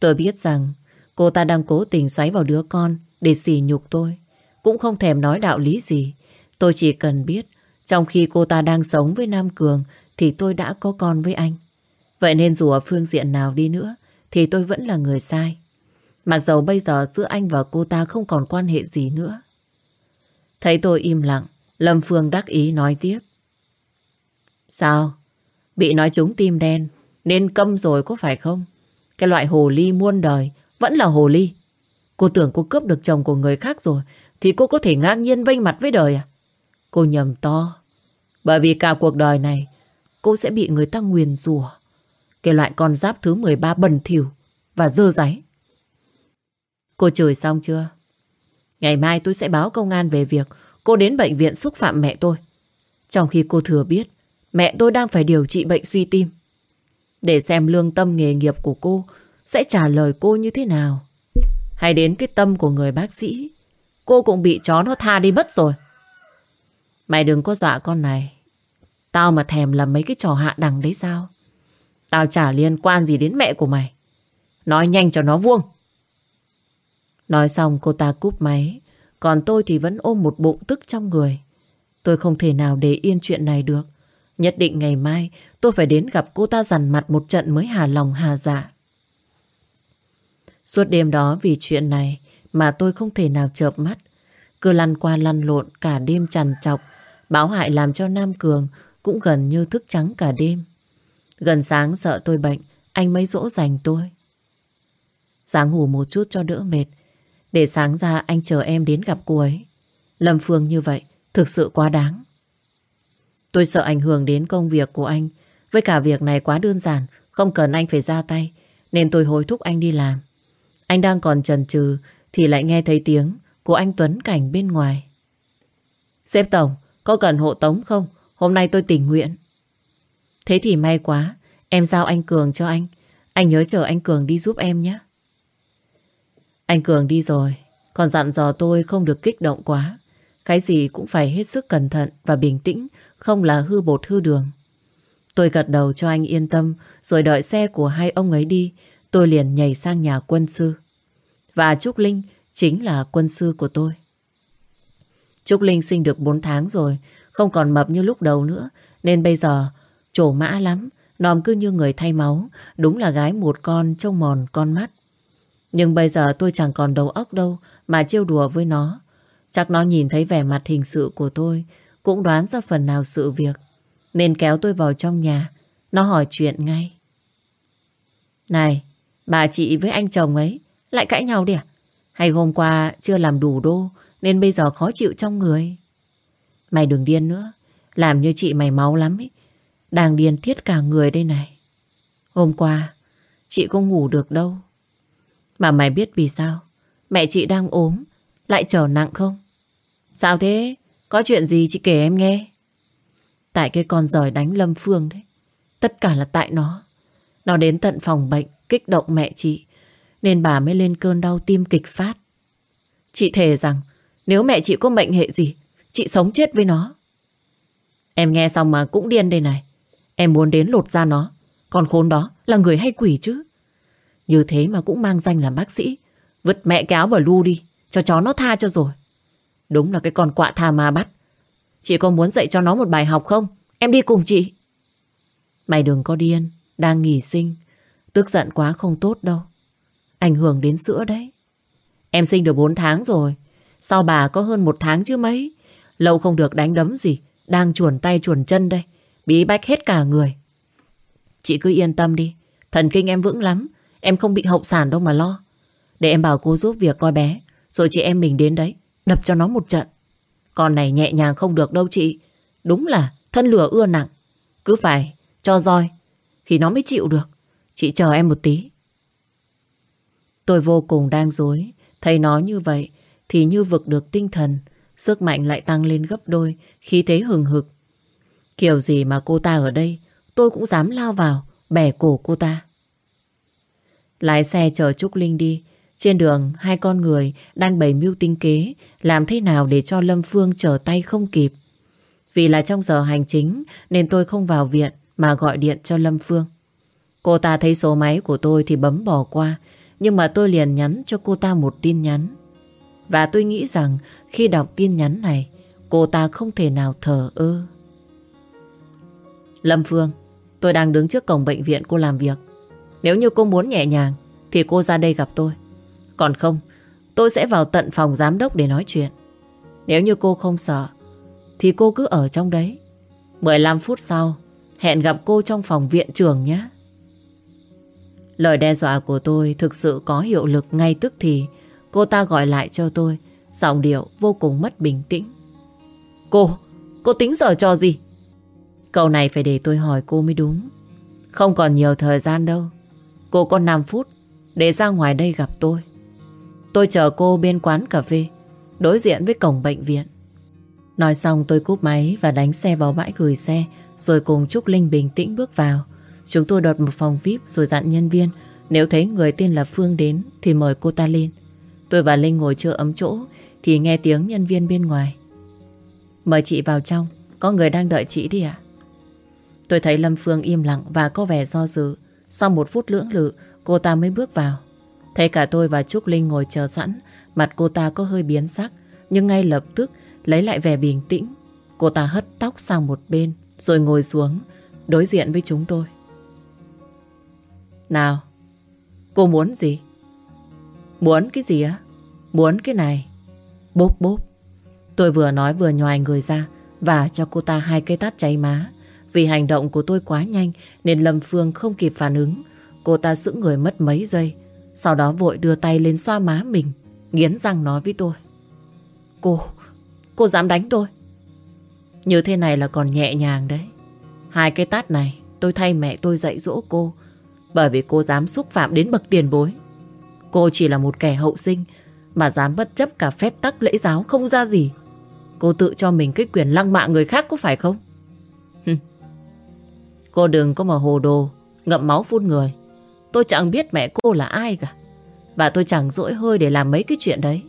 Tôi biết rằng cô ta đang cố tình xoáy vào đứa con để xỉ nhục tôi. Cũng không thèm nói đạo lý gì. Tôi chỉ cần biết trong khi cô ta đang sống với Nam Cường thì tôi đã có con với anh. Vậy nên dù ở phương diện nào đi nữa thì tôi vẫn là người sai. Mặc dầu bây giờ giữa anh và cô ta không còn quan hệ gì nữa. Thấy tôi im lặng, Lâm Phương đắc ý nói tiếp. Sao? Bị nói trúng tim đen, nên câm rồi có phải không? Cái loại hồ ly muôn đời vẫn là hồ ly. Cô tưởng cô cướp được chồng của người khác rồi, thì cô có thể ngang nhiên vênh mặt với đời à? Cô nhầm to. Bởi vì cả cuộc đời này, cô sẽ bị người ta nguyền rủa cái loại con giáp thứ 13 bẩn thỉu và dơ giấy. Cô chửi xong chưa? Ngày mai tôi sẽ báo công an về việc cô đến bệnh viện xúc phạm mẹ tôi. Trong khi cô thừa biết mẹ tôi đang phải điều trị bệnh suy tim. Để xem lương tâm nghề nghiệp của cô sẽ trả lời cô như thế nào. Hay đến cái tâm của người bác sĩ, cô cũng bị chó nó tha đi mất rồi. Mày đừng có dọa con này. Tao mà thèm làm mấy cái trò hạ đằng đấy sao? Tao chả liên quan gì đến mẹ của mày. Nói nhanh cho nó vuông. Nói xong cô ta cúp máy. Còn tôi thì vẫn ôm một bụng tức trong người. Tôi không thể nào để yên chuyện này được. Nhất định ngày mai tôi phải đến gặp cô ta dằn mặt một trận mới hà lòng hà dạ. Suốt đêm đó vì chuyện này mà tôi không thể nào chợp mắt. Cứ lăn qua lăn lộn cả đêm trằn trọc. Báo hại làm cho Nam Cường cũng gần như thức trắng cả đêm. Gần sáng sợ tôi bệnh, anh mới dỗ dành tôi. Sáng ngủ một chút cho đỡ mệt, để sáng ra anh chờ em đến gặp cô ấy. Lâm Phương như vậy, thực sự quá đáng. Tôi sợ ảnh hưởng đến công việc của anh. Với cả việc này quá đơn giản, không cần anh phải ra tay, nên tôi hối thúc anh đi làm. Anh đang còn chần chừ thì lại nghe thấy tiếng của anh Tuấn Cảnh bên ngoài. Sếp Tổng, có cần hộ tống không? Hôm nay tôi tình nguyện. Thế thì may quá, em giao anh Cường cho anh. Anh nhớ chờ anh Cường đi giúp em nhé. Anh Cường đi rồi, còn dặn dò tôi không được kích động quá. Cái gì cũng phải hết sức cẩn thận và bình tĩnh, không là hư bột hư đường. Tôi gật đầu cho anh yên tâm, rồi đợi xe của hai ông ấy đi, tôi liền nhảy sang nhà quân sư. Và Trúc Linh chính là quân sư của tôi. Trúc Linh sinh được 4 tháng rồi, không còn mập như lúc đầu nữa, nên bây giờ Trổ mã lắm, nòm cứ như người thay máu, đúng là gái một con trông mòn con mắt. Nhưng bây giờ tôi chẳng còn đầu óc đâu mà trêu đùa với nó. Chắc nó nhìn thấy vẻ mặt hình sự của tôi, cũng đoán ra phần nào sự việc. Nên kéo tôi vào trong nhà, nó hỏi chuyện ngay. Này, bà chị với anh chồng ấy lại cãi nhau đi à? Hay hôm qua chưa làm đủ đô nên bây giờ khó chịu trong người? Mày đừng điên nữa, làm như chị mày máu lắm ấy. Đang điên tiết cả người đây này. Hôm qua, chị không ngủ được đâu. Mà mày biết vì sao? Mẹ chị đang ốm, lại trở nặng không? Sao thế? Có chuyện gì chị kể em nghe? Tại cái con rời đánh Lâm Phương đấy. Tất cả là tại nó. Nó đến tận phòng bệnh, kích động mẹ chị. Nên bà mới lên cơn đau tim kịch phát. Chị thề rằng nếu mẹ chị có mệnh hệ gì, chị sống chết với nó. Em nghe xong mà cũng điên đây này. Em muốn đến lột ra nó. Con khốn đó là người hay quỷ chứ. Như thế mà cũng mang danh làm bác sĩ. Vứt mẹ cáo vào lu đi. Cho chó nó tha cho rồi. Đúng là cái con quạ tha ma bắt. Chị có muốn dạy cho nó một bài học không? Em đi cùng chị. Mày đừng có điên. Đang nghỉ sinh. Tức giận quá không tốt đâu. Ảnh hưởng đến sữa đấy. Em sinh được 4 tháng rồi. Sau bà có hơn một tháng chứ mấy. Lâu không được đánh đấm gì. Đang chuồn tay chuồn chân đây. Bí bách hết cả người. Chị cứ yên tâm đi. Thần kinh em vững lắm. Em không bị hậu sản đâu mà lo. Để em bảo cô giúp việc coi bé. Rồi chị em mình đến đấy. Đập cho nó một trận. Con này nhẹ nhàng không được đâu chị. Đúng là thân lửa ưa nặng. Cứ phải cho roi. Thì nó mới chịu được. Chị chờ em một tí. Tôi vô cùng đang dối. Thấy nó như vậy, thì như vực được tinh thần. Sức mạnh lại tăng lên gấp đôi. Khí thế hừng hực. Kiểu gì mà cô ta ở đây, tôi cũng dám lao vào, bẻ cổ cô ta. Lái xe chờ Trúc Linh đi. Trên đường, hai con người đang bày mưu tinh kế làm thế nào để cho Lâm Phương trở tay không kịp. Vì là trong giờ hành chính nên tôi không vào viện mà gọi điện cho Lâm Phương. Cô ta thấy số máy của tôi thì bấm bỏ qua nhưng mà tôi liền nhắn cho cô ta một tin nhắn. Và tôi nghĩ rằng khi đọc tin nhắn này cô ta không thể nào thở ơ. Lâm Phương, tôi đang đứng trước cổng bệnh viện cô làm việc. Nếu như cô muốn nhẹ nhàng thì cô ra đây gặp tôi. Còn không, tôi sẽ vào tận phòng giám đốc để nói chuyện. Nếu như cô không sợ, thì cô cứ ở trong đấy. 15 phút sau, hẹn gặp cô trong phòng viện trưởng nhé. Lời đe dọa của tôi thực sự có hiệu lực ngay tức thì. Cô ta gọi lại cho tôi, giọng điệu vô cùng mất bình tĩnh. Cô, cô tính giờ cho gì? Câu này phải để tôi hỏi cô mới đúng. Không còn nhiều thời gian đâu. Cô có 5 phút để ra ngoài đây gặp tôi. Tôi chờ cô bên quán cà phê, đối diện với cổng bệnh viện. Nói xong tôi cúp máy và đánh xe vào bãi gửi xe, rồi cùng Trúc Linh bình tĩnh bước vào. Chúng tôi đột một phòng VIP rồi dặn nhân viên nếu thấy người tên là Phương đến thì mời cô ta lên. Tôi và Linh ngồi chưa ấm chỗ thì nghe tiếng nhân viên bên ngoài. Mời chị vào trong, có người đang đợi chị đi ạ. Tôi thấy Lâm Phương im lặng và có vẻ do dự. Sau một phút lưỡng lự, cô ta mới bước vào. Thấy cả tôi và Trúc Linh ngồi chờ sẵn, mặt cô ta có hơi biến sắc, nhưng ngay lập tức lấy lại vẻ bình tĩnh. Cô ta hất tóc sang một bên, rồi ngồi xuống, đối diện với chúng tôi. Nào, cô muốn gì? Muốn cái gì á? Muốn cái này. Bốp bốp. Tôi vừa nói vừa nhòi người ra và cho cô ta hai cây tát cháy má. Vì hành động của tôi quá nhanh nên Lâm Phương không kịp phản ứng. Cô ta sững người mất mấy giây. Sau đó vội đưa tay lên xoa má mình. Nghiến răng nói với tôi. Cô, cô dám đánh tôi. Như thế này là còn nhẹ nhàng đấy. Hai cái tát này tôi thay mẹ tôi dạy dỗ cô. Bởi vì cô dám xúc phạm đến bậc tiền bối. Cô chỉ là một kẻ hậu sinh mà dám bất chấp cả phép tắc lễ giáo không ra gì. Cô tự cho mình cái quyền lăng mạ người khác có phải không? Cô đừng có mà hồ đồ, ngậm máu phun người. Tôi chẳng biết mẹ cô là ai cả. Và tôi chẳng dỗi hơi để làm mấy cái chuyện đấy.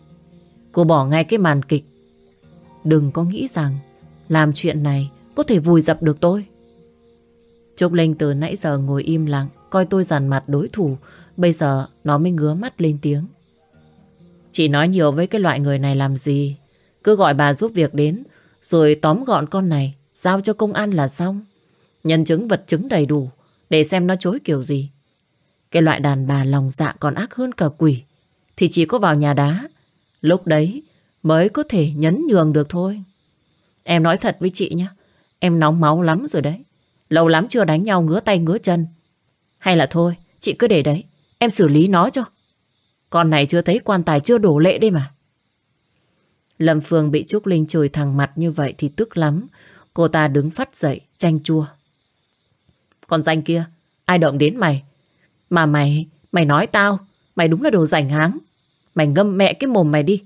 Cô bỏ ngay cái màn kịch. Đừng có nghĩ rằng làm chuyện này có thể vùi dập được tôi. Trúc Linh từ nãy giờ ngồi im lặng, coi tôi dằn mặt đối thủ. Bây giờ nó mới ngứa mắt lên tiếng. Chị nói nhiều với cái loại người này làm gì? Cứ gọi bà giúp việc đến, rồi tóm gọn con này, giao cho công an là xong. Nhân chứng vật chứng đầy đủ Để xem nó chối kiểu gì cái loại đàn bà lòng dạ còn ác hơn cả quỷ thì chỉ có vào nhà đá. Lúc đấy mới có thể nhấn nhường được thôi. Em nói thật với chị nhé. Em nóng máu lắm rồi đấy. Lâu lắm chưa đánh nhau ngứa tay ngứa chân. Hay là thôi, chị cứ để đấy. Em xử lý nó cho. Con này chưa thấy quan tài chưa đổ lệ đây mà. Lâm Phương bị Trúc Linh chửi thẳng mặt như vậy thì tức lắm. Cô ta đứng phát dậy, chanh chua. Con danh kia, ai động đến mày? Mà mày, mày nói tao, mày đúng là đồ rảnh háng. Mày ngâm mẹ cái mồm mày đi.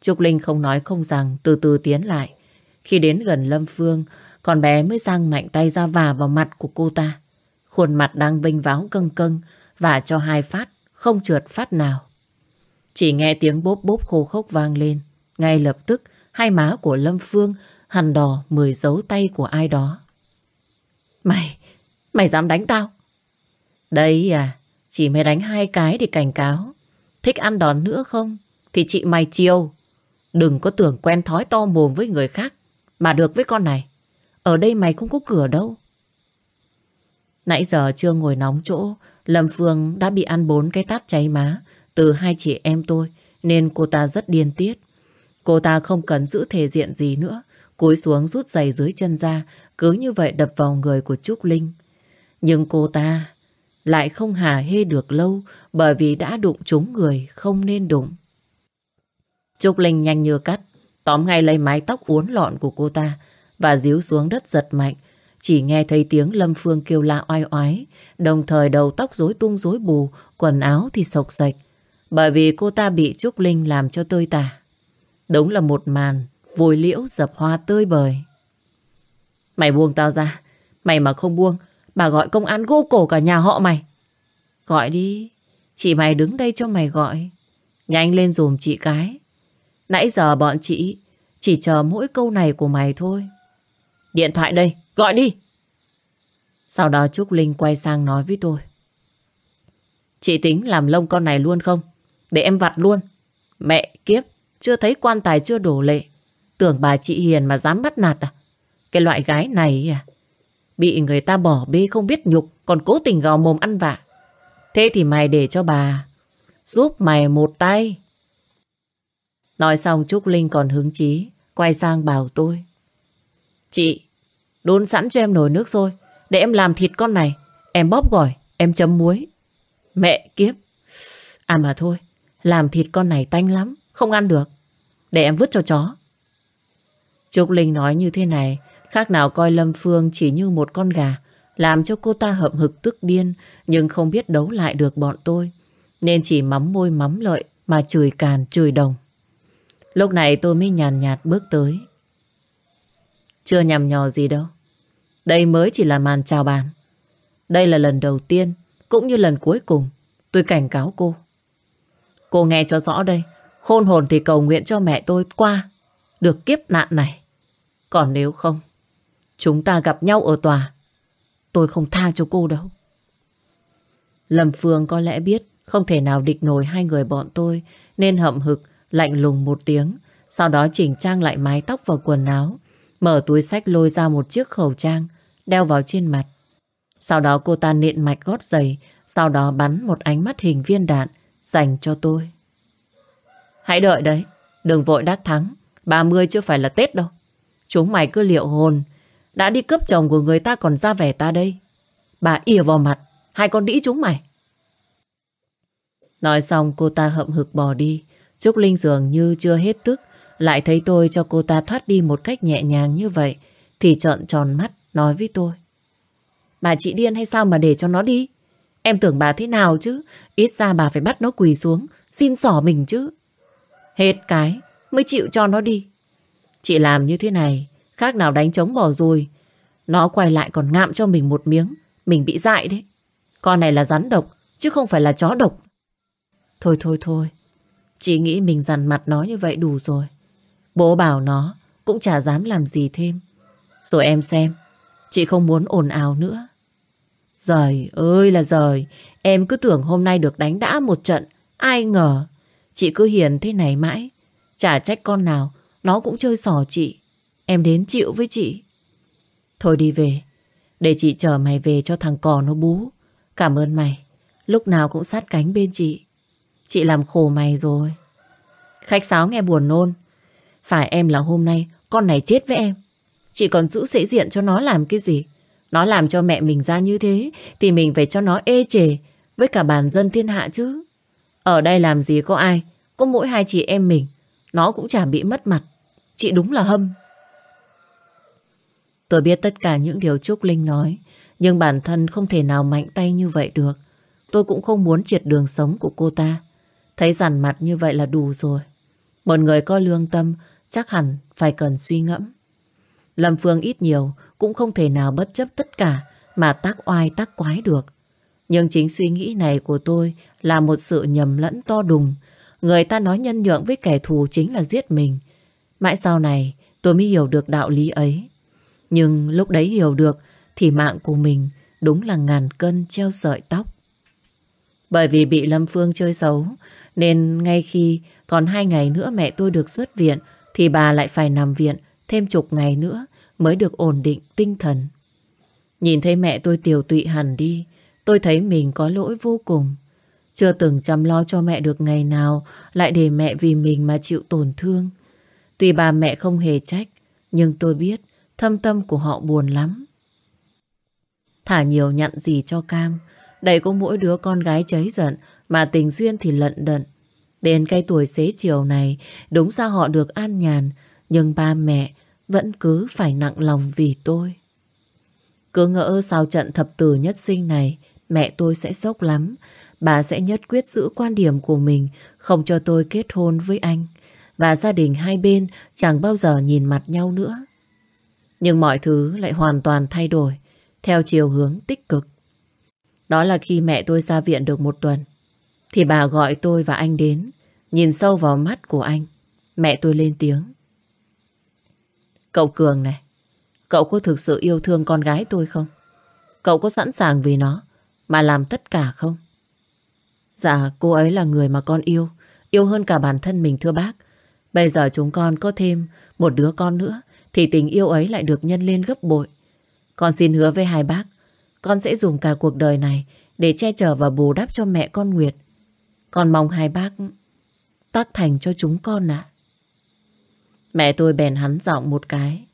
Trúc Linh không nói không rằng, từ từ tiến lại. Khi đến gần Lâm Phương, con bé mới giang mạnh tay ra vả vào mặt của cô ta. Khuôn mặt đang vinh váo căng căng và cho hai phát, không trượt phát nào. Chỉ nghe tiếng bốp bốp khô khốc vang lên. Ngay lập tức, hai má của Lâm Phương hằn đỏ mười dấu tay của ai đó. Mày, mày dám đánh tao? Đây à, chỉ mày đánh hai cái để cảnh cáo. Thích ăn đòn nữa không? Thì chị mày chiều. Đừng có tưởng quen thói to mồm với người khác mà được với con này. Ở đây mày không có cửa đâu. Nãy giờ chưa ngồi nóng chỗ, Lâm Phương đã bị ăn bốn cái tát cháy má từ hai chị em tôi, nên cô ta rất điên tiết. Cô ta không cần giữ thể diện gì nữa, cúi xuống rút giày dưới chân ra, cứ như vậy đập vào người của Trúc Linh. Nhưng cô ta lại không hà hê được lâu bởi vì đã đụng trúng người không nên đụng. Trúc Linh nhanh như cắt, tóm ngay lấy mái tóc uốn lọn của cô ta và díu xuống đất giật mạnh. Chỉ nghe thấy tiếng Lâm Phương kêu la oai oái, đồng thời đầu tóc rối tung rối bù, quần áo thì sộc sạch. Bởi vì cô ta bị Trúc Linh làm cho tơi tả. Đúng là một màn vùi liễu dập hoa tươi bời. Mày buông tao ra. Mày mà không buông, bà gọi công an gô cổ cả nhà họ mày. Gọi đi. Chị mày đứng đây cho mày gọi. Nhanh lên dùm chị cái. Nãy giờ bọn chị chỉ chờ mỗi câu này của mày thôi. Điện thoại đây, gọi đi. Sau đó Trúc Linh quay sang nói với tôi. Chị tính làm lông con này luôn không? Để em vặt luôn. Mẹ kiếp, chưa thấy quan tài chưa đổ lệ. Tưởng bà chị Hiền mà dám bắt nạt à? Cái loại gái này à? Bị người ta bỏ bê không biết nhục, còn cố tình gào mồm ăn vạ. Thế thì mày để cho bà giúp mày một tay. Nói xong Trúc Linh còn hứng chí, quay sang bảo tôi. Chị, đun sẵn cho em nồi nước rồi để em làm thịt con này. Em bóp gỏi, em chấm muối. Mẹ kiếp. À mà thôi, làm thịt con này tanh lắm, không ăn được. Để em vứt cho chó. Trúc Linh nói như thế này, khác nào coi Lâm Phương chỉ như một con gà, làm cho cô ta hậm hực tức điên, nhưng không biết đấu lại được bọn tôi. Nên chỉ mắm môi mắm lợi mà chửi càn chửi đồng. Lúc này tôi mới nhàn nhạt bước tới. Chưa nhằm nhò gì đâu. Đây mới chỉ là màn chào bàn. Đây là lần đầu tiên, cũng như lần cuối cùng, tôi cảnh cáo cô. Cô nghe cho rõ đây, khôn hồn thì cầu nguyện cho mẹ tôi qua được kiếp nạn này. Còn nếu không, chúng ta gặp nhau ở tòa, tôi không tha cho cô đâu. Lâm Phương có lẽ biết không thể nào địch nổi hai người bọn tôi nên hậm hực lạnh lùng một tiếng, sau đó chỉnh trang lại mái tóc và quần áo, mở túi sách lôi ra một chiếc khẩu trang, đeo vào trên mặt. Sau đó cô ta nện mạch gót giày, sau đó bắn một ánh mắt hình viên đạn dành cho tôi. Hãy đợi đấy, đừng vội đắc thắng, 30 chưa phải là Tết đâu. Chúng mày cứ liệu hồn, đã đi cướp chồng của người ta còn ra vẻ ta đây. Bà ỉa vào mặt, hai con đĩ chúng mày. Nói xong cô ta hậm hực bỏ đi, Trúc Linh dường như chưa hết tức, lại thấy tôi cho cô ta thoát đi một cách nhẹ nhàng như vậy, thì trợn tròn mắt, nói với tôi. Bà chị điên hay sao mà để cho nó đi? Em tưởng bà thế nào chứ? Ít ra bà phải bắt nó quỳ xuống, xin xỏ mình chứ. Hết cái, mới chịu cho nó đi. Chị làm như thế này, khác nào đánh trống bỏ rồi. Nó quay lại còn ngạm cho mình một miếng, mình bị dại đấy. Con này là rắn độc, chứ không phải là chó độc. Thôi thôi thôi, Chị nghĩ mình dằn mặt nó như vậy đủ rồi. Bố bảo nó cũng chả dám làm gì thêm. Rồi em xem, chị không muốn ồn ào nữa. Giời ơi là giời, em cứ tưởng hôm nay được đánh đã một trận, ai ngờ. Chị cứ hiền thế này mãi, chả trách con nào, nó cũng chơi sò chị. Em đến chịu với chị. Thôi đi về, để chị chờ mày về cho thằng cò nó bú. Cảm ơn mày, lúc nào cũng sát cánh bên chị. Chị làm khổ mày rồi. Khách sáo nghe buồn nôn. Phải em là hôm nay con này chết với em. Chị còn giữ sĩ diện cho nó làm cái gì? Nó làm cho mẹ mình ra như thế thì mình phải cho nó ê chề với cả bản dân thiên hạ chứ. Ở đây làm gì có ai, có mỗi hai chị em mình. Nó cũng chả bị mất mặt. Chị đúng là hâm. Tôi biết tất cả những điều Trúc Linh nói, nhưng bản thân không thể nào mạnh tay như vậy được. Tôi cũng không muốn triệt đường sống của cô ta. Thấy rằn mặt như vậy là đủ rồi. Một người có lương tâm chắc hẳn phải cần suy ngẫm. Lâm Phương ít nhiều cũng không thể nào bất chấp tất cả mà tác oai tác quái được. Nhưng chính suy nghĩ này của tôi là một sự nhầm lẫn to đùng. Người ta nói nhân nhượng với kẻ thù chính là giết mình. Mãi sau này tôi mới hiểu được đạo lý ấy. Nhưng lúc đấy hiểu được thì mạng của mình đúng là ngàn cân treo sợi tóc. Bởi vì bị Lâm Phương chơi xấu nên ngay khi còn hai ngày nữa mẹ tôi được xuất viện thì bà lại phải nằm viện thêm chục ngày nữa mới được ổn định tinh thần. Nhìn thấy mẹ tôi tiểu tụy hẳn đi, tôi thấy mình có lỗi vô cùng. Chưa từng chăm lo cho mẹ được ngày nào, lại để mẹ vì mình mà chịu tổn thương. Tuy bà mẹ không hề trách, nhưng tôi biết thâm tâm của họ buồn lắm. Thả nhiều nhận gì cho cam, đầy có mỗi đứa con gái cháy giận, mà tình duyên thì lận đận. Đến cái tuổi xế chiều này, đúng ra họ được an nhàn, nhưng ba mẹ vẫn cứ phải nặng lòng vì tôi. Cứ ngỡ sau trận thập tử nhất sinh này, mẹ tôi sẽ sốc lắm. Bà sẽ nhất quyết giữ quan điểm của mình, không cho tôi kết hôn với anh. Và gia đình hai bên chẳng bao giờ nhìn mặt nhau nữa. Nhưng mọi thứ lại hoàn toàn thay đổi, theo chiều hướng tích cực. Đó là khi mẹ tôi ra viện được một tuần, thì bà gọi tôi và anh đến, nhìn sâu vào mắt của anh. Mẹ tôi lên tiếng. Cậu Cường này, cậu có thực sự yêu thương con gái tôi không? Cậu có sẵn sàng vì nó mà làm tất cả không? Dạ, cô ấy là người mà con yêu, yêu hơn cả bản thân mình thưa bác. Bây giờ chúng con có thêm một đứa con nữa thì tình yêu ấy lại được nhân lên gấp bội. Con xin hứa với hai bác, con sẽ dùng cả cuộc đời này để che chở và bù đắp cho mẹ con Nguyệt. Con mong hai bác tác thành cho chúng con ạ. Mẹ tôi bèn hắn giọng một cái.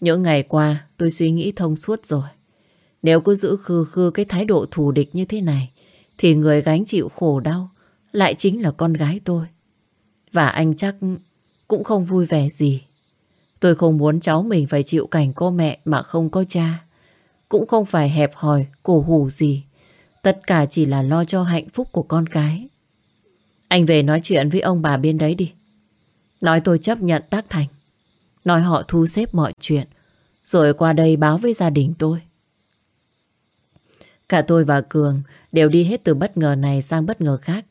Những ngày qua tôi suy nghĩ thông suốt rồi. Nếu cứ giữ khư khư cái thái độ thù địch như thế này thì người gánh chịu khổ đau lại chính là con gái tôi. Và anh chắc cũng không vui vẻ gì. Tôi không muốn cháu mình phải chịu cảnh cô mẹ mà không có cha. Cũng không phải hẹp hòi, cổ hủ gì. Tất cả chỉ là lo cho hạnh phúc của con cái. Anh về nói chuyện với ông bà bên đấy đi. Nói tôi chấp nhận tác thành. Nói họ thu xếp mọi chuyện. Rồi qua đây báo với gia đình tôi. Cả tôi và Cường đều đi hết từ bất ngờ này sang bất ngờ khác.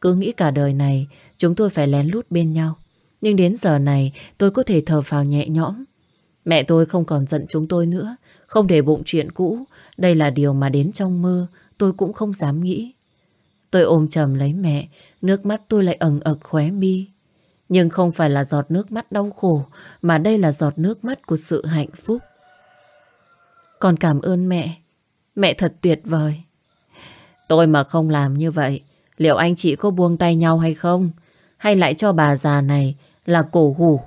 Cứ nghĩ cả đời này chúng tôi phải lén lút bên nhau. Nhưng đến giờ này tôi có thể thở phào nhẹ nhõm. Mẹ tôi không còn giận chúng tôi nữa. Không để bụng chuyện cũ. Đây là điều mà đến trong mơ tôi cũng không dám nghĩ. Tôi ôm chầm lấy mẹ. Nước mắt tôi lại ẩn ực khóe mi. Nhưng không phải là giọt nước mắt đau khổ, mà đây là giọt nước mắt của sự hạnh phúc. còn cảm ơn mẹ. Mẹ thật tuyệt vời. Tôi mà không làm như vậy, liệu anh chị có buông tay nhau hay không? Hay lại cho bà già này là cổ hủ,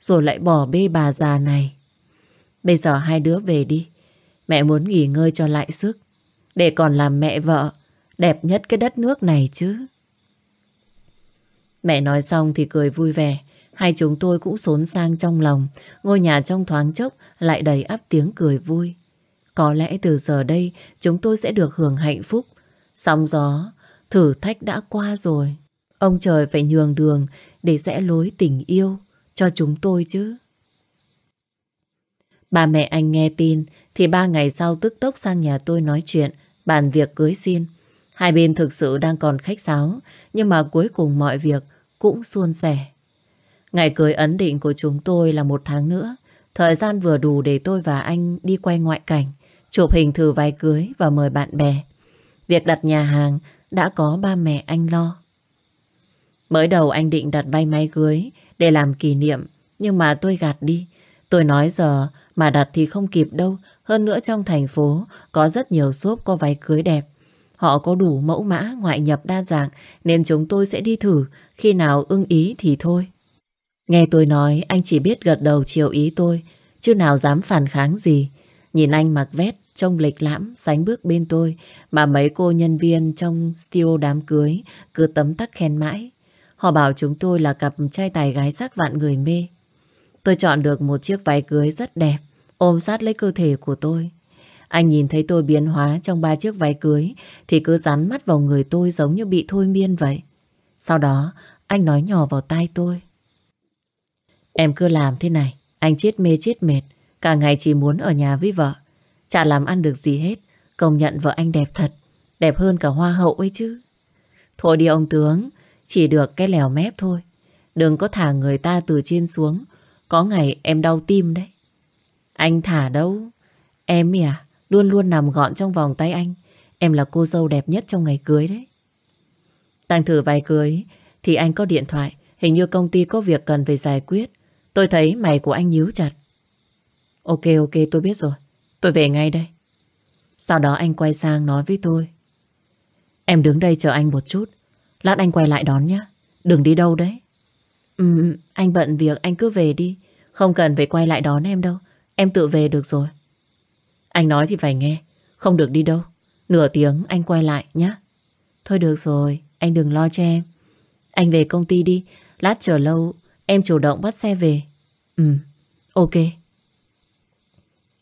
rồi lại bỏ bê bà già này? Bây giờ hai đứa về đi. Mẹ muốn nghỉ ngơi cho lại sức, để còn làm mẹ vợ đẹp nhất cái đất nước này chứ. Mẹ nói xong thì cười vui vẻ. Hai chúng tôi cũng xốn sang trong lòng. Ngôi nhà trong thoáng chốc lại đầy áp tiếng cười vui. Có lẽ từ giờ đây chúng tôi sẽ được hưởng hạnh phúc. Sóng gió, thử thách đã qua rồi. Ông trời phải nhường đường để rẽ lối tình yêu cho chúng tôi chứ. Bà mẹ anh nghe tin thì ba ngày sau tức tốc sang nhà tôi nói chuyện, bàn việc cưới xin. Hai bên thực sự đang còn khách sáo, nhưng mà cuối cùng mọi việc cũng suôn sẻ. Ngày cưới ấn định của chúng tôi là một tháng nữa. Thời gian vừa đủ để tôi và anh đi quay ngoại cảnh, chụp hình thử váy cưới và mời bạn bè. Việc đặt nhà hàng đã có ba mẹ anh lo. Mới đầu anh định đặt bay máy cưới để làm kỷ niệm, nhưng mà tôi gạt đi. Tôi nói giờ mà đặt thì không kịp đâu, hơn nữa trong thành phố có rất nhiều shop có váy cưới đẹp. Họ có đủ mẫu mã ngoại nhập đa dạng nên chúng tôi sẽ đi thử khi nào ưng ý thì thôi. Nghe tôi nói anh chỉ biết gật đầu chiều ý tôi chứ nào dám phản kháng gì. Nhìn anh mặc vest trông lịch lãm sánh bước bên tôi mà mấy cô nhân viên trong studio đám cưới cứ tấm tắc khen mãi. Họ bảo chúng tôi là cặp trai tài gái sắc vạn người mê. Tôi chọn được một chiếc váy cưới rất đẹp ôm sát lấy cơ thể của tôi. Anh nhìn thấy tôi biến hóa trong ba chiếc váy cưới thì cứ dán mắt vào người tôi giống như bị thôi miên vậy. Sau đó anh nói nhỏ vào tai tôi. Em cứ làm thế này, anh chết mê chết mệt, cả ngày chỉ muốn ở nhà với vợ. Chả làm ăn được gì hết, công nhận vợ anh đẹp thật, đẹp hơn cả hoa hậu ấy chứ. Thôi đi ông tướng, chỉ được cái lèo mép thôi. Đừng có thả người ta từ trên xuống, có ngày em đau tim đấy. Anh thả đâu, em à, luôn luôn nằm gọn trong vòng tay anh. Em là cô dâu đẹp nhất trong ngày cưới đấy. Tăng thử vài cưới thì anh có điện thoại. Hình như công ty có việc cần phải giải quyết. Tôi thấy mày của anh nhíu chặt. Ok ok tôi biết rồi. Tôi về ngay đây. Sau đó anh quay sang nói với tôi. Em đứng đây chờ anh một chút. Lát anh quay lại đón nhé. Đừng đi đâu đấy. Ừ, anh bận việc anh cứ về đi. Không cần phải quay lại đón em đâu. Em tự về được rồi. Anh nói thì phải nghe. Không được đi đâu. Nửa tiếng anh quay lại nhé. Thôi được rồi, anh đừng lo cho em. Anh về công ty đi. Lát chờ lâu, em chủ động bắt xe về. Ừ, ok.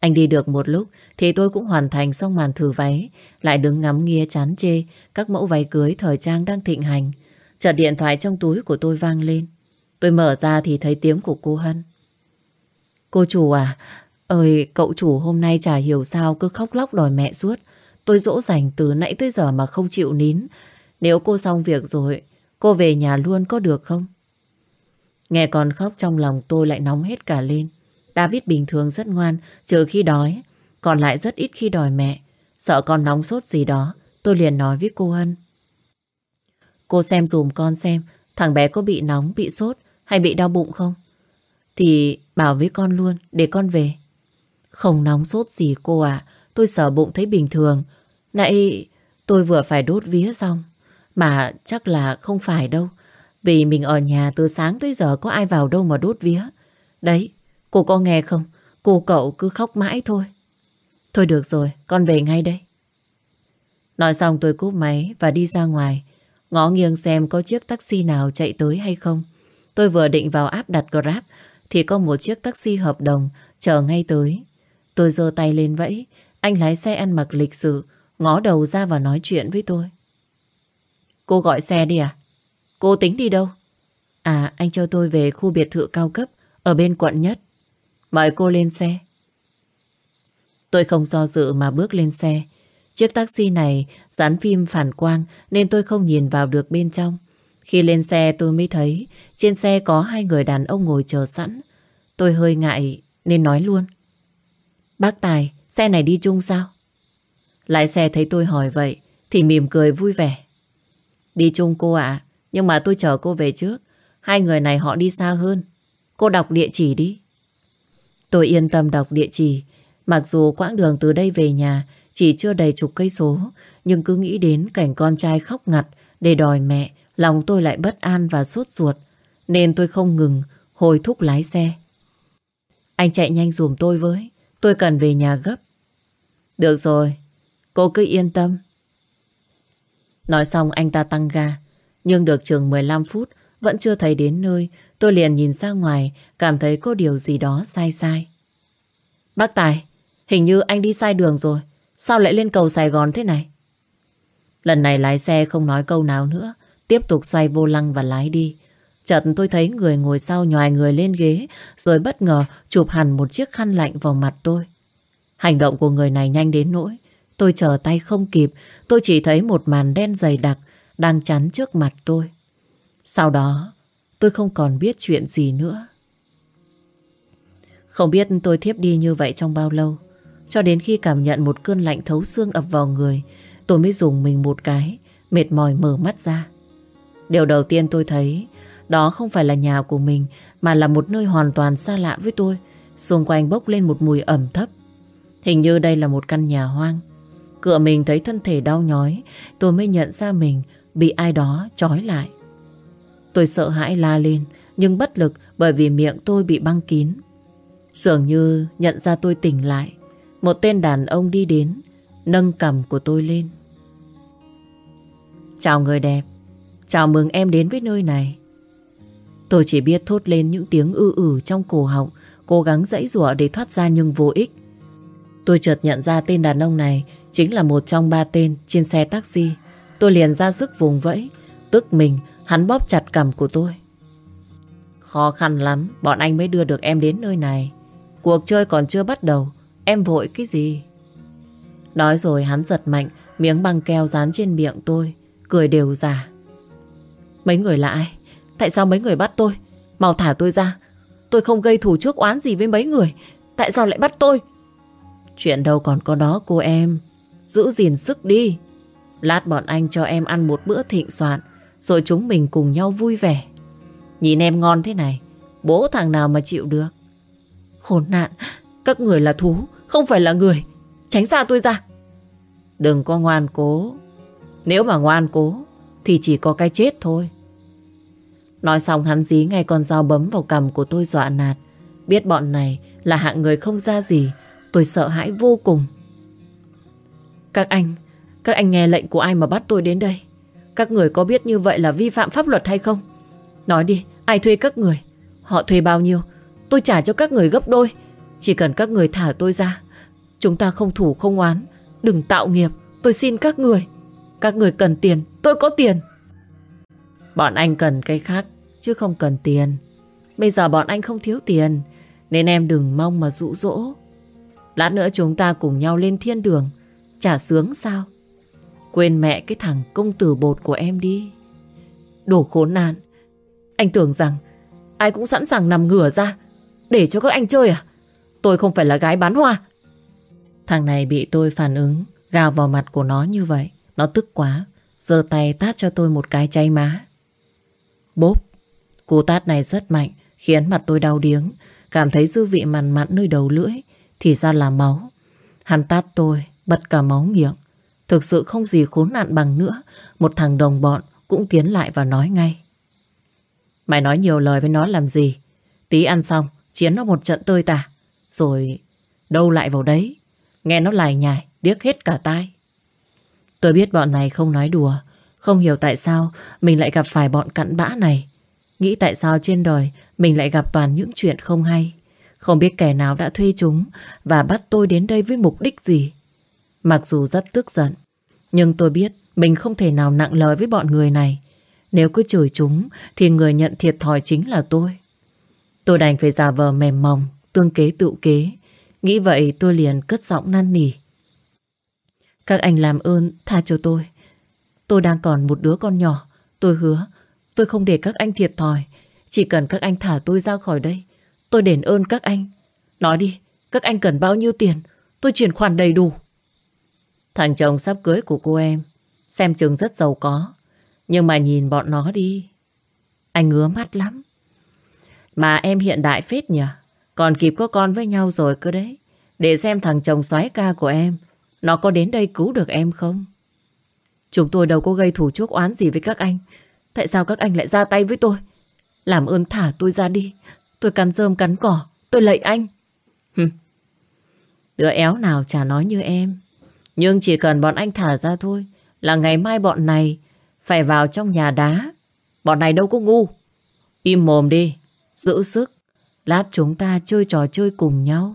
Anh đi được một lúc thì tôi cũng hoàn thành xong màn thử váy. Lại đứng ngắm nghía chán chê các mẫu váy cưới thời trang đang thịnh hành. Chợt điện thoại trong túi của tôi vang lên. Tôi mở ra thì thấy tiếng của cô Hân. Cô chủ à, ơi cậu chủ hôm nay chả hiểu sao cứ khóc lóc đòi mẹ suốt. Tôi dỗ dành từ nãy tới giờ mà không chịu nín. Nếu cô xong việc rồi, cô về nhà luôn có được không? Nghe con khóc trong lòng tôi lại nóng hết cả lên. David bình thường rất ngoan, trừ khi đói, còn lại rất ít khi đòi mẹ. Sợ con nóng sốt gì đó, tôi liền nói với cô Hân. Cô xem dùm con xem, thằng bé có bị nóng, bị sốt hay bị đau bụng không? Thì bảo với con luôn, để con về. Không nóng sốt gì cô ạ, tôi sợ bụng thấy bình thường. Nãy tôi vừa phải đốt vía xong, mà chắc là không phải đâu. Vì mình ở nhà từ sáng tới giờ có ai vào đâu mà đốt vía. Đấy, Cô có nghe không? Cô cậu cứ khóc mãi thôi. Thôi được rồi, con về ngay đây. Nói xong tôi cúp máy và đi ra ngoài. Ngó nghiêng xem có chiếc taxi nào chạy tới hay không. Tôi vừa định vào app đặt Grab thì có một chiếc taxi hợp đồng chờ ngay tới. Tôi giơ tay lên vẫy. Anh lái xe ăn mặc lịch sự ngó đầu ra và nói chuyện với tôi. Cô gọi xe đi à? Cô tính đi đâu? À, anh cho tôi về khu biệt thự cao cấp ở bên quận nhất. Mời cô lên xe. Tôi không do dự mà bước lên xe. Chiếc taxi này dán phim phản quang nên tôi không nhìn vào được bên trong. Khi lên xe tôi mới thấy trên xe có hai người đàn ông ngồi chờ sẵn. Tôi hơi ngại nên nói luôn. Bác Tài, xe này đi chung sao? Lái xe thấy tôi hỏi vậy thì mỉm cười vui vẻ. Đi chung cô ạ, nhưng mà tôi chờ cô về trước. Hai người này họ đi xa hơn. Cô đọc địa chỉ đi. Tôi yên tâm đọc địa chỉ. Mặc dù quãng đường từ đây về nhà chỉ chưa đầy chục cây số, nhưng cứ nghĩ đến cảnh con trai khóc ngặt để đòi mẹ, lòng tôi lại bất an và sốt ruột. Nên tôi không ngừng hồi thúc lái xe. Anh chạy nhanh dùm tôi với, tôi cần về nhà gấp. Được rồi, cô cứ yên tâm. Nói xong anh ta tăng ga, nhưng được chừng 15 phút vẫn chưa thấy đến nơi Tôi liền nhìn ra ngoài, cảm thấy có điều gì đó sai sai. Bác Tài, hình như anh đi sai đường rồi. Sao lại lên cầu Sài Gòn thế này? Lần này lái xe không nói câu nào nữa, tiếp tục xoay vô lăng và lái đi. Chợt tôi thấy người ngồi sau nhòi người lên ghế, rồi bất ngờ chụp hẳn một chiếc khăn lạnh vào mặt tôi. Hành động của người này nhanh đến nỗi, tôi chờ tay không kịp, tôi chỉ thấy một màn đen dày đặc đang chắn trước mặt tôi. Sau đó, Tôi không còn biết chuyện gì nữa. Không biết tôi thiếp đi như vậy trong bao lâu. Cho đến khi cảm nhận một cơn lạnh thấu xương ập vào người, tôi mới dùng mình một cái, mệt mỏi mở mắt ra. Điều đầu tiên tôi thấy, đó không phải là nhà của mình, mà là một nơi hoàn toàn xa lạ với tôi. Xung quanh bốc lên một mùi ẩm thấp. Hình như đây là một căn nhà hoang. Cựa mình thấy thân thể đau nhói, tôi mới nhận ra mình bị ai đó trói lại. Tôi sợ hãi la lên, nhưng bất lực bởi vì miệng tôi bị băng kín. Dường như nhận ra tôi tỉnh lại, một tên đàn ông đi đến, nâng cầm của tôi lên. Chào người đẹp, chào mừng em đến với nơi này. Tôi chỉ biết thốt lên những tiếng ư ử trong cổ họng, cố gắng dãy rủa để thoát ra nhưng vô ích. Tôi chợt nhận ra tên đàn ông này chính là một trong ba tên trên xe taxi. Tôi liền ra sức vùng vẫy, tức mình hắn bóp chặt cầm của tôi. Khó khăn lắm, bọn anh mới đưa được em đến nơi này. Cuộc chơi còn chưa bắt đầu, em vội cái gì? Nói rồi hắn giật mạnh miếng băng keo dán trên miệng tôi, cười đều giả. Mấy người là ai? Tại sao mấy người bắt tôi? Mau thả tôi ra. Tôi không gây thù chuốc oán gì với mấy người. Tại sao lại bắt tôi? Chuyện đâu còn có đó cô em. Giữ gìn sức đi. Lát bọn anh cho em ăn một bữa thịnh soạn. Rồi chúng mình cùng nhau vui vẻ. Nhìn em ngon thế này. Bố thằng nào mà chịu được. Khốn nạn. Các người là thú. Không phải là người. Tránh xa tôi ra. Đừng có ngoan cố. Nếu mà ngoan cố thì chỉ có cái chết thôi. Nói xong hắn dí ngay con dao bấm vào cầm của tôi dọa nạt. Biết bọn này là hạng người không ra gì, tôi sợ hãi vô cùng. Các anh, các anh nghe lệnh của ai mà bắt tôi đến đây? Các người có biết như vậy là vi phạm pháp luật hay không? Nói đi, ai thuê các người? Họ thuê bao nhiêu? Tôi trả cho các người gấp đôi. Chỉ cần các người thả tôi ra. Chúng ta không thủ không oán. Đừng tạo nghiệp. Tôi xin các người. Các người cần tiền. Tôi có tiền. Bọn anh cần cái khác chứ không cần tiền. Bây giờ bọn anh không thiếu tiền nên em đừng mong mà dụ dỗ. Lát nữa chúng ta cùng nhau lên thiên đường chả sướng sao? Quên mẹ cái thằng công tử bột của em đi. Đồ khốn nạn. Anh tưởng rằng ai cũng sẵn sàng nằm ngửa ra để cho các anh chơi à? Tôi không phải là gái bán hoa. Thằng này bị tôi phản ứng gào vào mặt của nó như vậy. Nó tức quá. giơ tay tát cho tôi một cái chay má. Bốp. Cú tát này rất mạnh, khiến mặt tôi đau điếng, cảm thấy dư vị mặn mặn nơi đầu lưỡi, thì ra là máu. Hắn tát tôi, bật cả máu miệng. Thực sự không gì khốn nạn bằng nữa, một thằng đồng bọn cũng tiến lại và nói ngay. Mày nói nhiều lời với nó làm gì? Tí ăn xong, chiến nó một trận tơi tả. Rồi đâu lại vào đấy. Nghe nó lải nhải, điếc hết cả tai. Tôi biết bọn này không nói đùa, không hiểu tại sao mình lại gặp phải bọn cặn bã này. Nghĩ tại sao trên đời mình lại gặp toàn những chuyện không hay. Không biết kẻ nào đã thuê chúng và bắt tôi đến đây với mục đích gì. Mặc dù rất tức giận, nhưng tôi biết mình không thể nào nặng lời với bọn người này. Nếu cứ chửi chúng thì người nhận thiệt thòi chính là tôi. Tôi đành phải giả vờ mềm mỏng, tương kế tự kế. Nghĩ vậy tôi liền cất giọng năn nỉ. Các anh làm ơn tha cho tôi. Tôi đang còn một đứa con nhỏ. Tôi hứa, tôi không để các anh thiệt thòi. Chỉ cần các anh thả tôi ra khỏi đây, tôi đền ơn các anh. Nói đi, các anh cần bao nhiêu tiền, tôi chuyển khoản đầy đủ. Thằng chồng sắp cưới của cô em, xem chừng rất giàu có. Nhưng mà nhìn bọn nó đi, anh ngứa mắt lắm. Mà em hiện đại phết nhỉ, còn kịp có con với nhau rồi cơ đấy. Để xem thằng chồng xoáy ca của em, nó có đến đây cứu được em không? Chúng tôi đâu có gây thủ chuốc oán gì với các anh. Tại sao các anh lại ra tay với tôi? Làm ơn thả tôi ra đi. Tôi cắn rơm cắn cỏ. Tôi lạy anh. Hừm. Đứa éo nào chả nói như em. Nhưng chỉ cần bọn anh thả ra thôi, là ngày mai bọn này phải vào trong nhà đá. Bọn này đâu có ngu. Im mồm đi. Giữ sức. Lát chúng ta chơi trò chơi cùng nhau.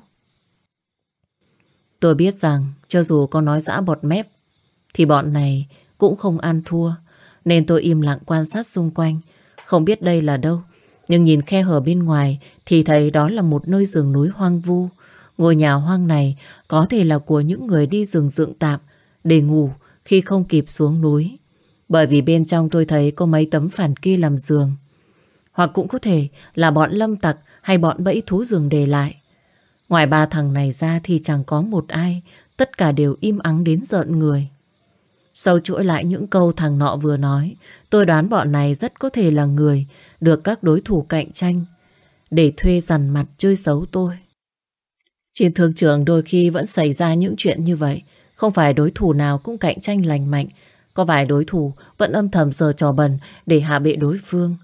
Tôi biết rằng cho dù có nói dã bọt mép, thì bọn này cũng không ăn thua. Nên tôi im lặng quan sát xung quanh. Không biết đây là đâu. Nhưng nhìn khe hở bên ngoài thì thấy đó là một nơi rừng núi hoang vu. Ngôi nhà hoang này có thể là của những người đi rừng dựng tạm để ngủ khi không kịp xuống núi. Bởi vì bên trong tôi thấy có mấy tấm phản kia làm giường. Hoặc cũng có thể là bọn lâm tặc hay bọn bẫy thú rừng để lại. Ngoài ba thằng này ra thì chẳng có một ai, tất cả đều im ắng đến giận người. sau chuỗi lại những câu thằng nọ vừa nói, tôi đoán bọn này rất có thể là người được các đối thủ cạnh tranh để thuê dằn mặt chơi xấu tôi. Trên thương trường đôi khi vẫn xảy ra những chuyện như vậy, Không phải đối thủ nào cũng cạnh tranh lành mạnh. Có vài đối thủ vẫn âm thầm giờ trò bẩn để hạ bệ đối phương.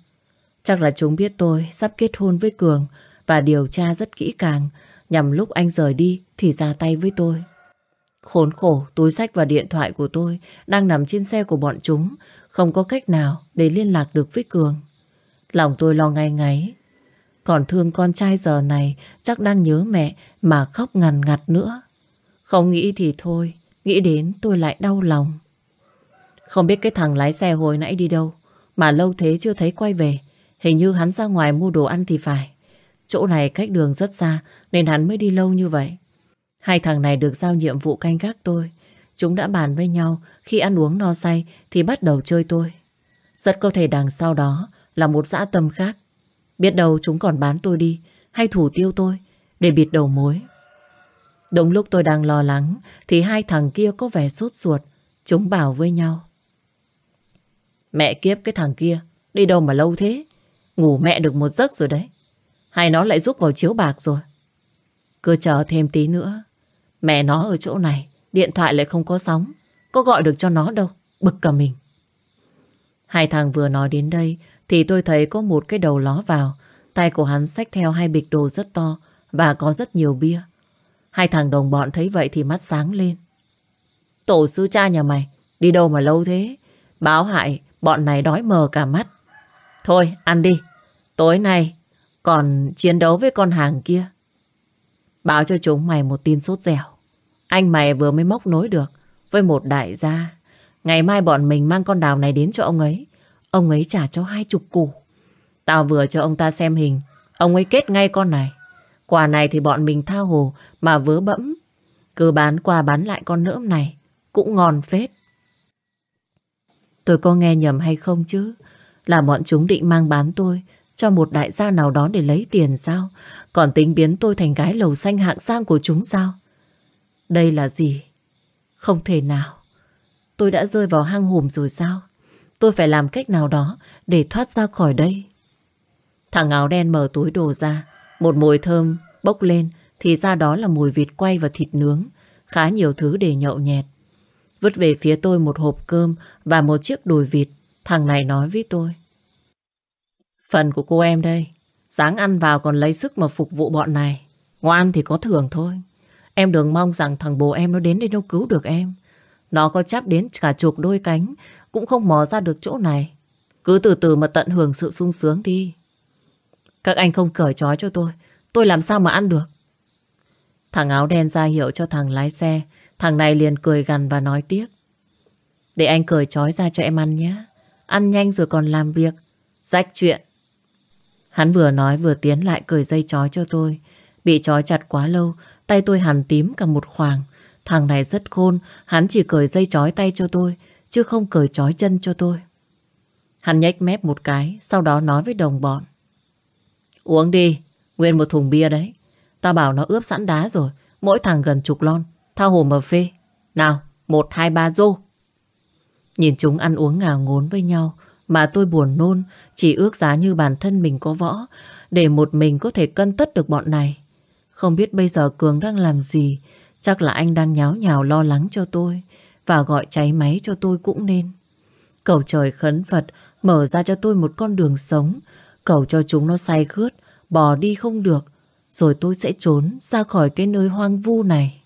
Chắc là chúng biết tôi sắp kết hôn với Cường và điều tra rất kỹ càng nhằm lúc anh rời đi thì ra tay với tôi. Khốn khổ, túi sách và điện thoại của tôi đang nằm trên xe của bọn chúng, không có cách nào để liên lạc được với Cường. Lòng tôi lo ngay ngáy. Còn thương con trai giờ này chắc đang nhớ mẹ mà khóc ngằn ngặt nữa. Không nghĩ thì thôi, nghĩ đến tôi lại đau lòng. Không biết cái thằng lái xe hồi nãy đi đâu, mà lâu thế chưa thấy quay về. Hình như hắn ra ngoài mua đồ ăn thì phải. Chỗ này cách đường rất xa nên hắn mới đi lâu như vậy. Hai thằng này được giao nhiệm vụ canh gác tôi. Chúng đã bàn với nhau khi ăn uống no say thì bắt đầu chơi tôi. Rất có thể đằng sau đó là một dã tâm khác. Biết đâu chúng còn bán tôi đi hay thủ tiêu tôi để bịt đầu mối. Đúng lúc tôi đang lo lắng thì hai thằng kia có vẻ sốt ruột. Chúng bảo với nhau. Mẹ kiếp cái thằng kia đi đâu mà lâu thế? Ngủ mẹ được một giấc rồi đấy. Hay nó lại rút vào chiếu bạc rồi. Cứ chờ thêm tí nữa. Mẹ nó ở chỗ này, điện thoại lại không có sóng. Có gọi được cho nó đâu, bực cả mình. Hai thằng vừa nói đến đây thì tôi thấy có một cái đầu ló vào. Tay của hắn xách theo hai bịch đồ rất to và có rất nhiều bia. Hai thằng đồng bọn thấy vậy thì mắt sáng lên. Tổ sư cha nhà mày, đi đâu mà lâu thế? Báo hại, bọn này đói mờ cả mắt. Thôi, ăn đi. Tối nay còn chiến đấu với con hàng kia. Báo cho chúng mày một tin sốt dẻo. Anh mày vừa mới móc nối được với một đại gia. Ngày mai bọn mình mang con đào này đến cho ông ấy. Ông ấy trả cho hai chục củ. Tao vừa cho ông ta xem hình. Ông ấy kết ngay con này. Quà này thì bọn mình tha hồ mà vớ bẫm. Cứ bán qua bán lại con nỡm này. Cũng ngon phết. Tôi có nghe nhầm hay không chứ? Là bọn chúng định mang bán tôi cho một đại gia nào đó để lấy tiền sao? Còn tính biến tôi thành gái lầu xanh hạng sang của chúng sao? Đây là gì? Không thể nào. Tôi đã rơi vào hang hùm rồi sao? Tôi phải làm cách nào đó để thoát ra khỏi đây. Thằng áo đen mở túi đồ ra. Một mùi thơm bốc lên, thì ra đó là mùi vịt quay và thịt nướng. Khá nhiều thứ để nhậu nhẹt. Vứt về phía tôi một hộp cơm và một chiếc đùi vịt. Thằng này nói với tôi. Phần của cô em đây. Sáng ăn vào còn lấy sức mà phục vụ bọn này. Ngoan thì có thưởng thôi. Em đừng mong rằng thằng bố em nó đến đây đâu cứu được em. Nó có chắp đến cả chuộc đôi cánh cũng không mò ra được chỗ này. Cứ từ từ mà tận hưởng sự sung sướng đi. Các anh không cởi trói cho tôi. Tôi làm sao mà ăn được? Thằng áo đen ra hiệu cho thằng lái xe. Thằng này liền cười gằn và nói tiếp. Để anh cởi trói ra cho em ăn nhé. Ăn nhanh rồi còn làm việc. Rách chuyện. Hắn vừa nói vừa tiến lại cởi dây trói cho tôi. Bị trói chặt quá lâu, tay tôi hằn tím cả một khoảng. Thằng này rất khôn, hắn chỉ cởi dây chói tay cho tôi, chứ không cởi chói chân cho tôi. Hắn nhếch mép một cái, sau đó nói với đồng bọn. Uống đi, nguyên một thùng bia đấy. Ta bảo nó ướp sẵn đá rồi, mỗi thằng gần chục lon, thao hồ mà phê. Nào, một, hai, ba rô. Nhìn chúng ăn uống ngào ngốn với nhau, mà tôi buồn nôn, chỉ ước giá như bản thân mình có võ, để một mình có thể cân tất được bọn này. Không biết bây giờ Cường đang làm gì, chắc là anh đang nháo nhào lo lắng cho tôi, và gọi cháy máy cho tôi cũng nên. Cầu trời khấn Phật, mở ra cho tôi một con đường sống, cầu cho chúng nó say khướt, bỏ đi không được, rồi tôi sẽ trốn ra khỏi cái nơi hoang vu này.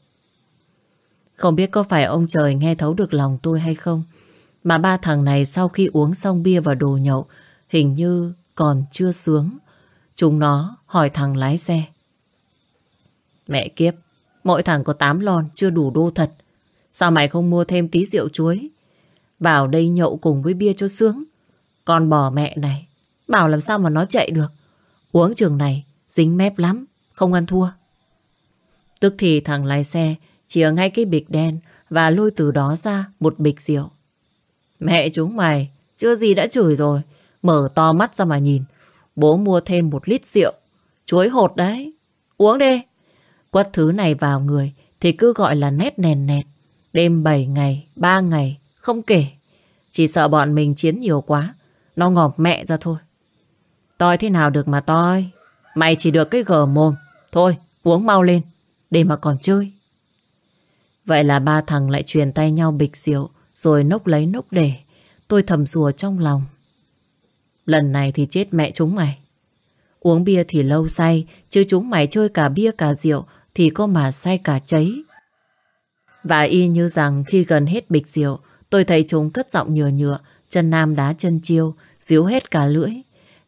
Không biết có phải ông trời nghe thấu được lòng tôi hay không, mà ba thằng này sau khi uống xong bia và đồ nhậu Hình như còn chưa sướng Chúng nó hỏi thằng lái xe Mẹ kiếp Mỗi thằng có 8 lon chưa đủ đô thật Sao mày không mua thêm tí rượu chuối Vào đây nhậu cùng với bia cho sướng Con bò mẹ này Bảo làm sao mà nó chạy được Uống trường này dính mép lắm Không ăn thua Tức thì thằng lái xe chìa ngay cái bịch đen Và lôi từ đó ra một bịch rượu Mẹ chúng mày, chưa gì đã chửi rồi. Mở to mắt ra mà nhìn. Bố mua thêm một lít rượu. Chuối hột đấy. Uống đi. Quất thứ này vào người thì cứ gọi là nét nèn nẹt. Đêm 7 ngày, 3 ngày, không kể. Chỉ sợ bọn mình chiến nhiều quá. Nó ngọp mẹ ra thôi. Toi thế nào được mà toi. Mày chỉ được cái gờ mồm. Thôi, uống mau lên. Để mà còn chơi. Vậy là ba thằng lại truyền tay nhau bịch rượu rồi nốc lấy nốc để. Tôi thầm rùa trong lòng. Lần này thì chết mẹ chúng mày. Uống bia thì lâu say, chứ chúng mày chơi cả bia cả rượu thì có mà say cả cháy. Và y như rằng khi gần hết bịch rượu, tôi thấy chúng cất giọng nhừa nhựa, chân nam đá chân chiêu, díu hết cả lưỡi.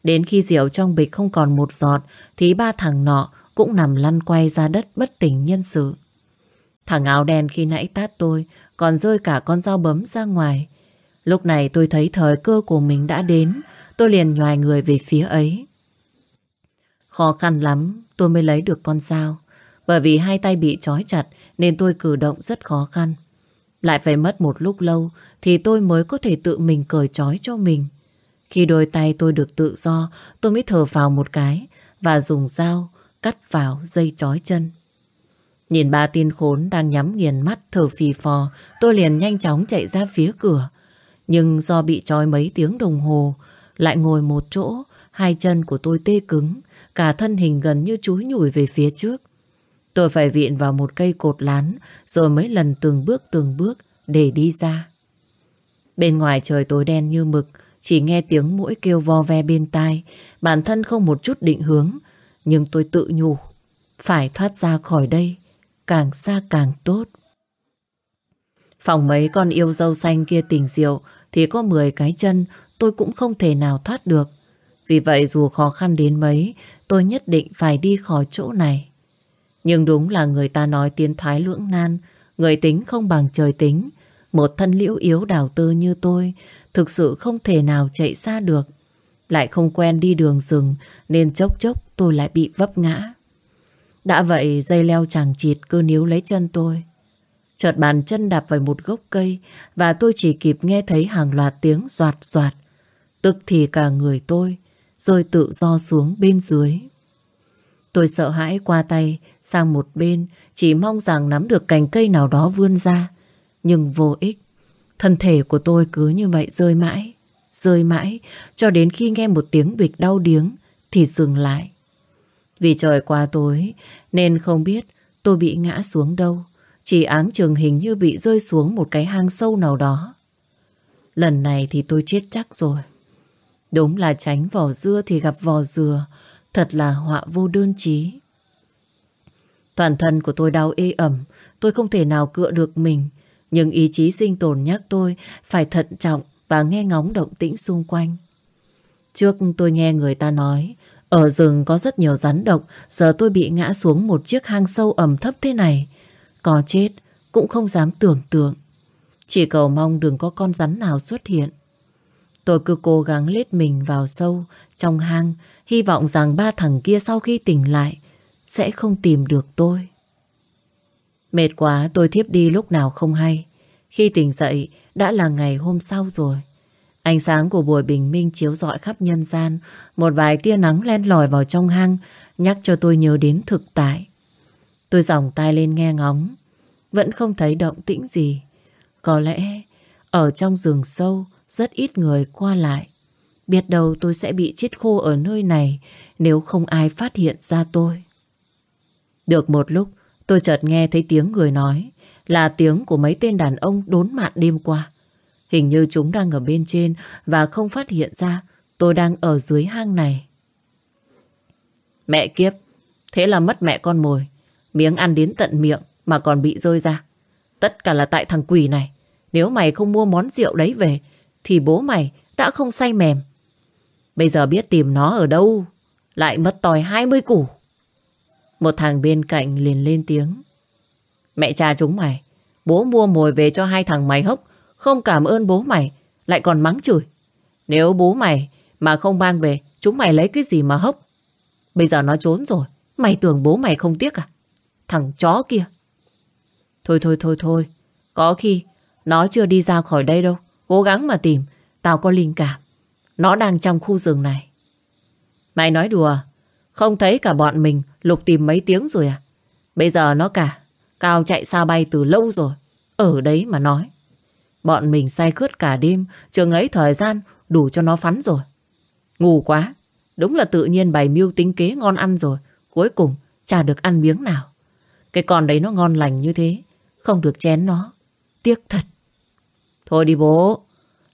Đến khi rượu trong bịch không còn một giọt, thì ba thằng nọ cũng nằm lăn quay ra đất bất tỉnh nhân sự. Thằng áo đen khi nãy tát tôi, còn rơi cả con dao bấm ra ngoài. Lúc này tôi thấy thời cơ của mình đã đến, tôi liền nhòi người về phía ấy. Khó khăn lắm tôi mới lấy được con dao. Bởi vì hai tay bị trói chặt nên tôi cử động rất khó khăn. Lại phải mất một lúc lâu thì tôi mới có thể tự mình cởi trói cho mình. Khi đôi tay tôi được tự do, tôi mới thở vào một cái và dùng dao cắt vào dây trói chân. Nhìn ba tin khốn đang nhắm nghiền mắt thở phì phò, tôi liền nhanh chóng chạy ra phía cửa. Nhưng do bị trói mấy tiếng đồng hồ, lại ngồi một chỗ, hai chân của tôi tê cứng, cả thân hình gần như chúi nhủi về phía trước. Tôi phải viện vào một cây cột lán, rồi mấy lần từng bước từng bước để đi ra. Bên ngoài trời tối đen như mực, chỉ nghe tiếng mũi kêu vo ve bên tai, bản thân không một chút định hướng, nhưng tôi tự nhủ, phải thoát ra khỏi đây, càng xa càng tốt. Phòng mấy con yêu dâu xanh kia tình diệu thì có 10 cái chân tôi cũng không thể nào thoát được. Vì vậy dù khó khăn đến mấy, tôi nhất định phải đi khỏi chỗ này. Nhưng đúng là người ta nói tiến thái lưỡng nan, người tính không bằng trời tính. Một thân liễu yếu đào tư như tôi thực sự không thể nào chạy xa được. Lại không quen đi đường rừng nên chốc chốc tôi lại bị vấp ngã. Đã vậy dây leo chẳng chịt cứ níu lấy chân tôi. Chợt bàn chân đạp vào một gốc cây và tôi chỉ kịp nghe thấy hàng loạt tiếng soạt soạt. Tức thì cả người tôi rơi tự do xuống bên dưới. Tôi sợ hãi qua tay sang một bên chỉ mong rằng nắm được cành cây nào đó vươn ra. Nhưng vô ích. Thân thể của tôi cứ như vậy rơi mãi, rơi mãi cho đến khi nghe một tiếng bịch đau điếng thì dừng lại. Vì trời qua tối nên không biết tôi bị ngã xuống đâu. Chỉ áng trường hình như bị rơi xuống một cái hang sâu nào đó. Lần này thì tôi chết chắc rồi. Đúng là tránh vỏ dưa thì gặp vỏ dừa. Thật là họa vô đơn chí. Toàn thân của tôi đau ê ẩm. Tôi không thể nào cựa được mình. Nhưng ý chí sinh tồn nhắc tôi phải thận trọng và nghe ngóng động tĩnh xung quanh. Trước tôi nghe người ta nói ở rừng có rất nhiều rắn độc, giờ tôi bị ngã xuống một chiếc hang sâu ẩm thấp thế này. Có chết, cũng không dám tưởng tượng. Chỉ cầu mong đừng có con rắn nào xuất hiện. Tôi cứ cố gắng lết mình vào sâu trong hang, hy vọng rằng ba thằng kia sau khi tỉnh lại sẽ không tìm được tôi. Mệt quá tôi thiếp đi lúc nào không hay. Khi tỉnh dậy đã là ngày hôm sau rồi. Ánh sáng của buổi bình minh chiếu rọi khắp nhân gian, một vài tia nắng len lỏi vào trong hang, nhắc cho tôi nhớ đến thực tại. Tôi dòng tay lên nghe ngóng, vẫn không thấy động tĩnh gì. Có lẽ ở trong rừng sâu rất ít người qua lại. Biết đâu tôi sẽ bị chết khô ở nơi này nếu không ai phát hiện ra tôi. Được một lúc, tôi chợt nghe thấy tiếng người nói là tiếng của mấy tên đàn ông đốn mạn đêm qua. Hình như chúng đang ở bên trên và không phát hiện ra tôi đang ở dưới hang này. Mẹ kiếp, thế là mất mẹ con mồi. Miếng ăn đến tận miệng mà còn bị rơi ra. Tất cả là tại thằng quỷ này. Nếu mày không mua món rượu đấy về thì bố mày đã không say mềm. Bây giờ biết tìm nó ở đâu lại mất tòi 20 củ. Một thằng bên cạnh liền lên tiếng. Mẹ cha chúng mày, bố mua mồi về cho hai thằng mày hốc không cảm ơn bố mày, lại còn mắng chửi. Nếu bố mày mà không mang về, chúng mày lấy cái gì mà hốc? Bây giờ nó trốn rồi, mày tưởng bố mày không tiếc à? Thằng chó kia. Thôi thôi thôi thôi, có khi nó chưa đi ra khỏi đây đâu. Cố gắng mà tìm, tao có linh cảm. Nó đang trong khu rừng này. Mày nói đùa, không thấy cả bọn mình lục tìm mấy tiếng rồi à? Bây giờ nó cả, cao chạy xa bay từ lâu rồi. Ở đấy mà nói. Bọn mình say khướt cả đêm, chừng ấy thời gian đủ cho nó phắn rồi. ngủ quá, đúng là tự nhiên bày mưu tính kế ngon ăn rồi. Cuối cùng chả được ăn miếng nào. Cái con đấy nó ngon lành như thế, Không được chén nó. Tiếc thật. Thôi đi bố.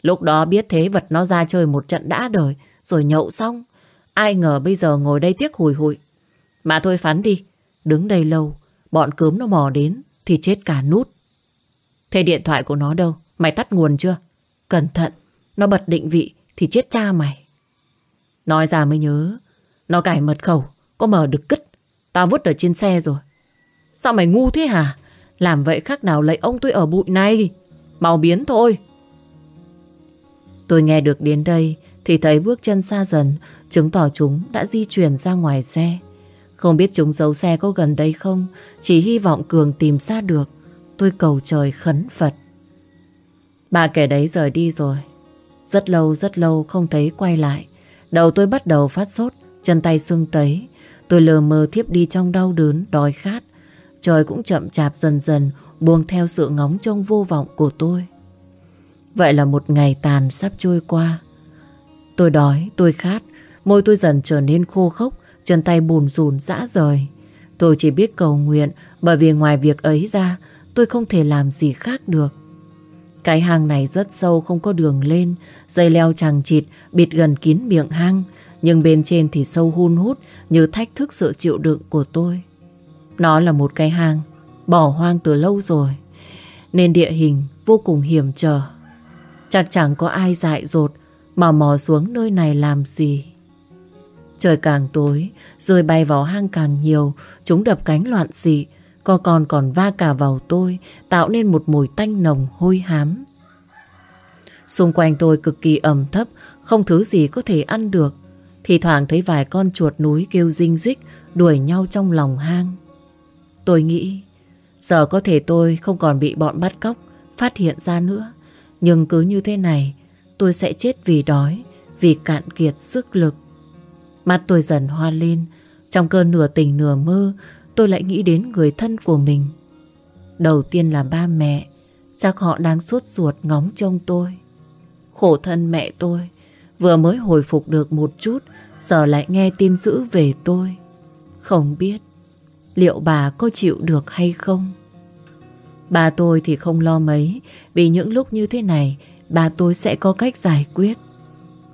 Lúc đó biết thế vật nó ra chơi một trận đã đời. Rồi nhậu xong. Ai ngờ bây giờ ngồi đây tiếc hùi hụi. Mà thôi phán đi. Đứng đây lâu. Bọn cướm nó mò đến. Thì chết cả nút. Thế điện thoại của nó đâu? Mày tắt nguồn chưa? Cẩn thận. Nó bật định vị thì chết cha mày. Nói ra mới nhớ. Nó cải mật khẩu. Có mở được cất. Tao vứt ở trên xe rồi. Sao mày ngu thế hả? Làm vậy khác nào lấy ông tôi ở bụi này. Mau biến thôi. Tôi nghe được đến đây thì thấy bước chân xa dần, chứng tỏ chúng đã di chuyển ra ngoài xe. Không biết chúng giấu xe có gần đây không, chỉ hy vọng Cường tìm ra được. Tôi cầu trời khấn Phật. Bà kẻ đấy rời đi rồi. Rất lâu rất lâu không thấy quay lại. Đầu tôi bắt đầu phát sốt, chân tay sưng tấy. Tôi lờ mờ thiếp đi trong đau đớn, đói khát. Trời cũng chậm chạp dần dần buông theo sự ngóng trông vô vọng của tôi. Vậy là một ngày tàn sắp trôi qua. Tôi đói, tôi khát, môi tôi dần trở nên khô khốc, chân tay bùn rùn dã rời. Tôi chỉ biết cầu nguyện bởi vì ngoài việc ấy ra tôi không thể làm gì khác được. Cái hang này rất sâu không có đường lên, dây leo chằng chịt bịt gần kín miệng hang, nhưng bên trên thì sâu hun hút như thách thức sự chịu đựng của tôi. Nó là một cái hang bỏ hoang từ lâu rồi, nên địa hình vô cùng hiểm trở. Chắc chẳng có ai dại dột mà mò xuống nơi này làm gì. Trời càng tối, rơi bay vào hang càng nhiều, chúng đập cánh loạn xị, có còn còn va cả vào tôi, tạo nên một mùi tanh nồng hôi hám. Xung quanh tôi cực kỳ ẩm thấp, không thứ gì có thể ăn được. Thì thoảng thấy vài con chuột núi kêu dinh dích, đuổi nhau trong lòng hang. Tôi nghĩ, giờ có thể tôi không còn bị bọn bắt cóc, phát hiện ra nữa. Nhưng cứ như thế này, tôi sẽ chết vì đói, vì cạn kiệt sức lực. Mắt tôi dần hoa lên, trong cơn nửa tình nửa mơ, tôi lại nghĩ đến người thân của mình. Đầu tiên là ba mẹ, chắc họ đang sốt ruột ngóng trông tôi. Khổ thân mẹ tôi, vừa mới hồi phục được một chút, giờ lại nghe tin dữ về tôi. Không biết, liệu bà có chịu được hay không? Bà tôi thì không lo mấy, vì những lúc như thế này, bà tôi sẽ có cách giải quyết.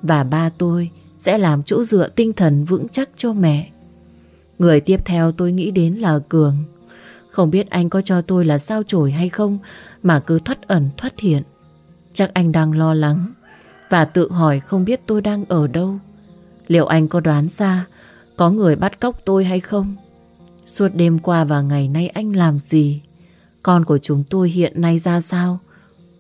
Và ba tôi sẽ làm chỗ dựa tinh thần vững chắc cho mẹ. Người tiếp theo tôi nghĩ đến là Cường. Không biết anh có cho tôi là sao chổi hay không mà cứ thoát ẩn thoát hiện. Chắc anh đang lo lắng và tự hỏi không biết tôi đang ở đâu. Liệu anh có đoán ra có người bắt cóc tôi hay không? Suốt đêm qua và ngày nay anh làm gì? Con của chúng tôi hiện nay ra sao?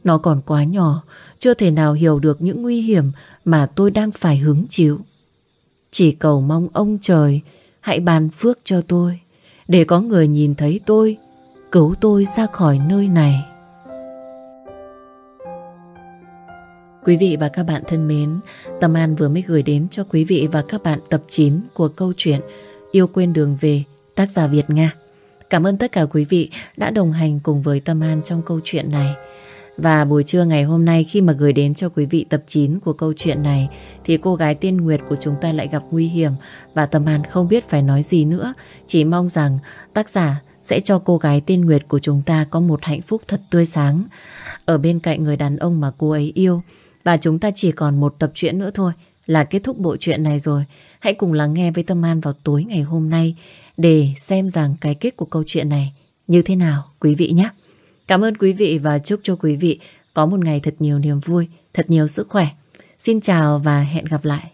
Nó còn quá nhỏ, chưa thể nào hiểu được những nguy hiểm mà tôi đang phải hứng chịu. Chỉ cầu mong ông trời hãy ban phước cho tôi, để có người nhìn thấy tôi, cứu tôi ra khỏi nơi này. Quý vị và các bạn thân mến, Tâm An vừa mới gửi đến cho quý vị và các bạn tập 9 của câu chuyện Yêu quên đường về, tác giả Việt Nga. Cảm ơn tất cả quý vị đã đồng hành cùng với Tâm An trong câu chuyện này. Và buổi trưa ngày hôm nay, khi mà gửi đến cho quý vị tập 9 của câu chuyện này, thì cô gái tiên Nguyệt của chúng ta lại gặp nguy hiểm và Tâm An không biết phải nói gì nữa. Chỉ mong rằng tác giả sẽ cho cô gái tiên Nguyệt của chúng ta có một hạnh phúc thật tươi sáng ở bên cạnh người đàn ông mà cô ấy yêu. Và chúng ta chỉ còn một tập truyện nữa thôi, là kết thúc bộ truyện này rồi. Hãy cùng lắng nghe với Tâm An vào tối ngày hôm nay để xem rằng cái kết của câu chuyện này như thế nào quý vị nhé. Cảm ơn quý vị và chúc cho quý vị có một ngày thật nhiều niềm vui, thật nhiều sức khỏe. Xin chào và hẹn gặp lại.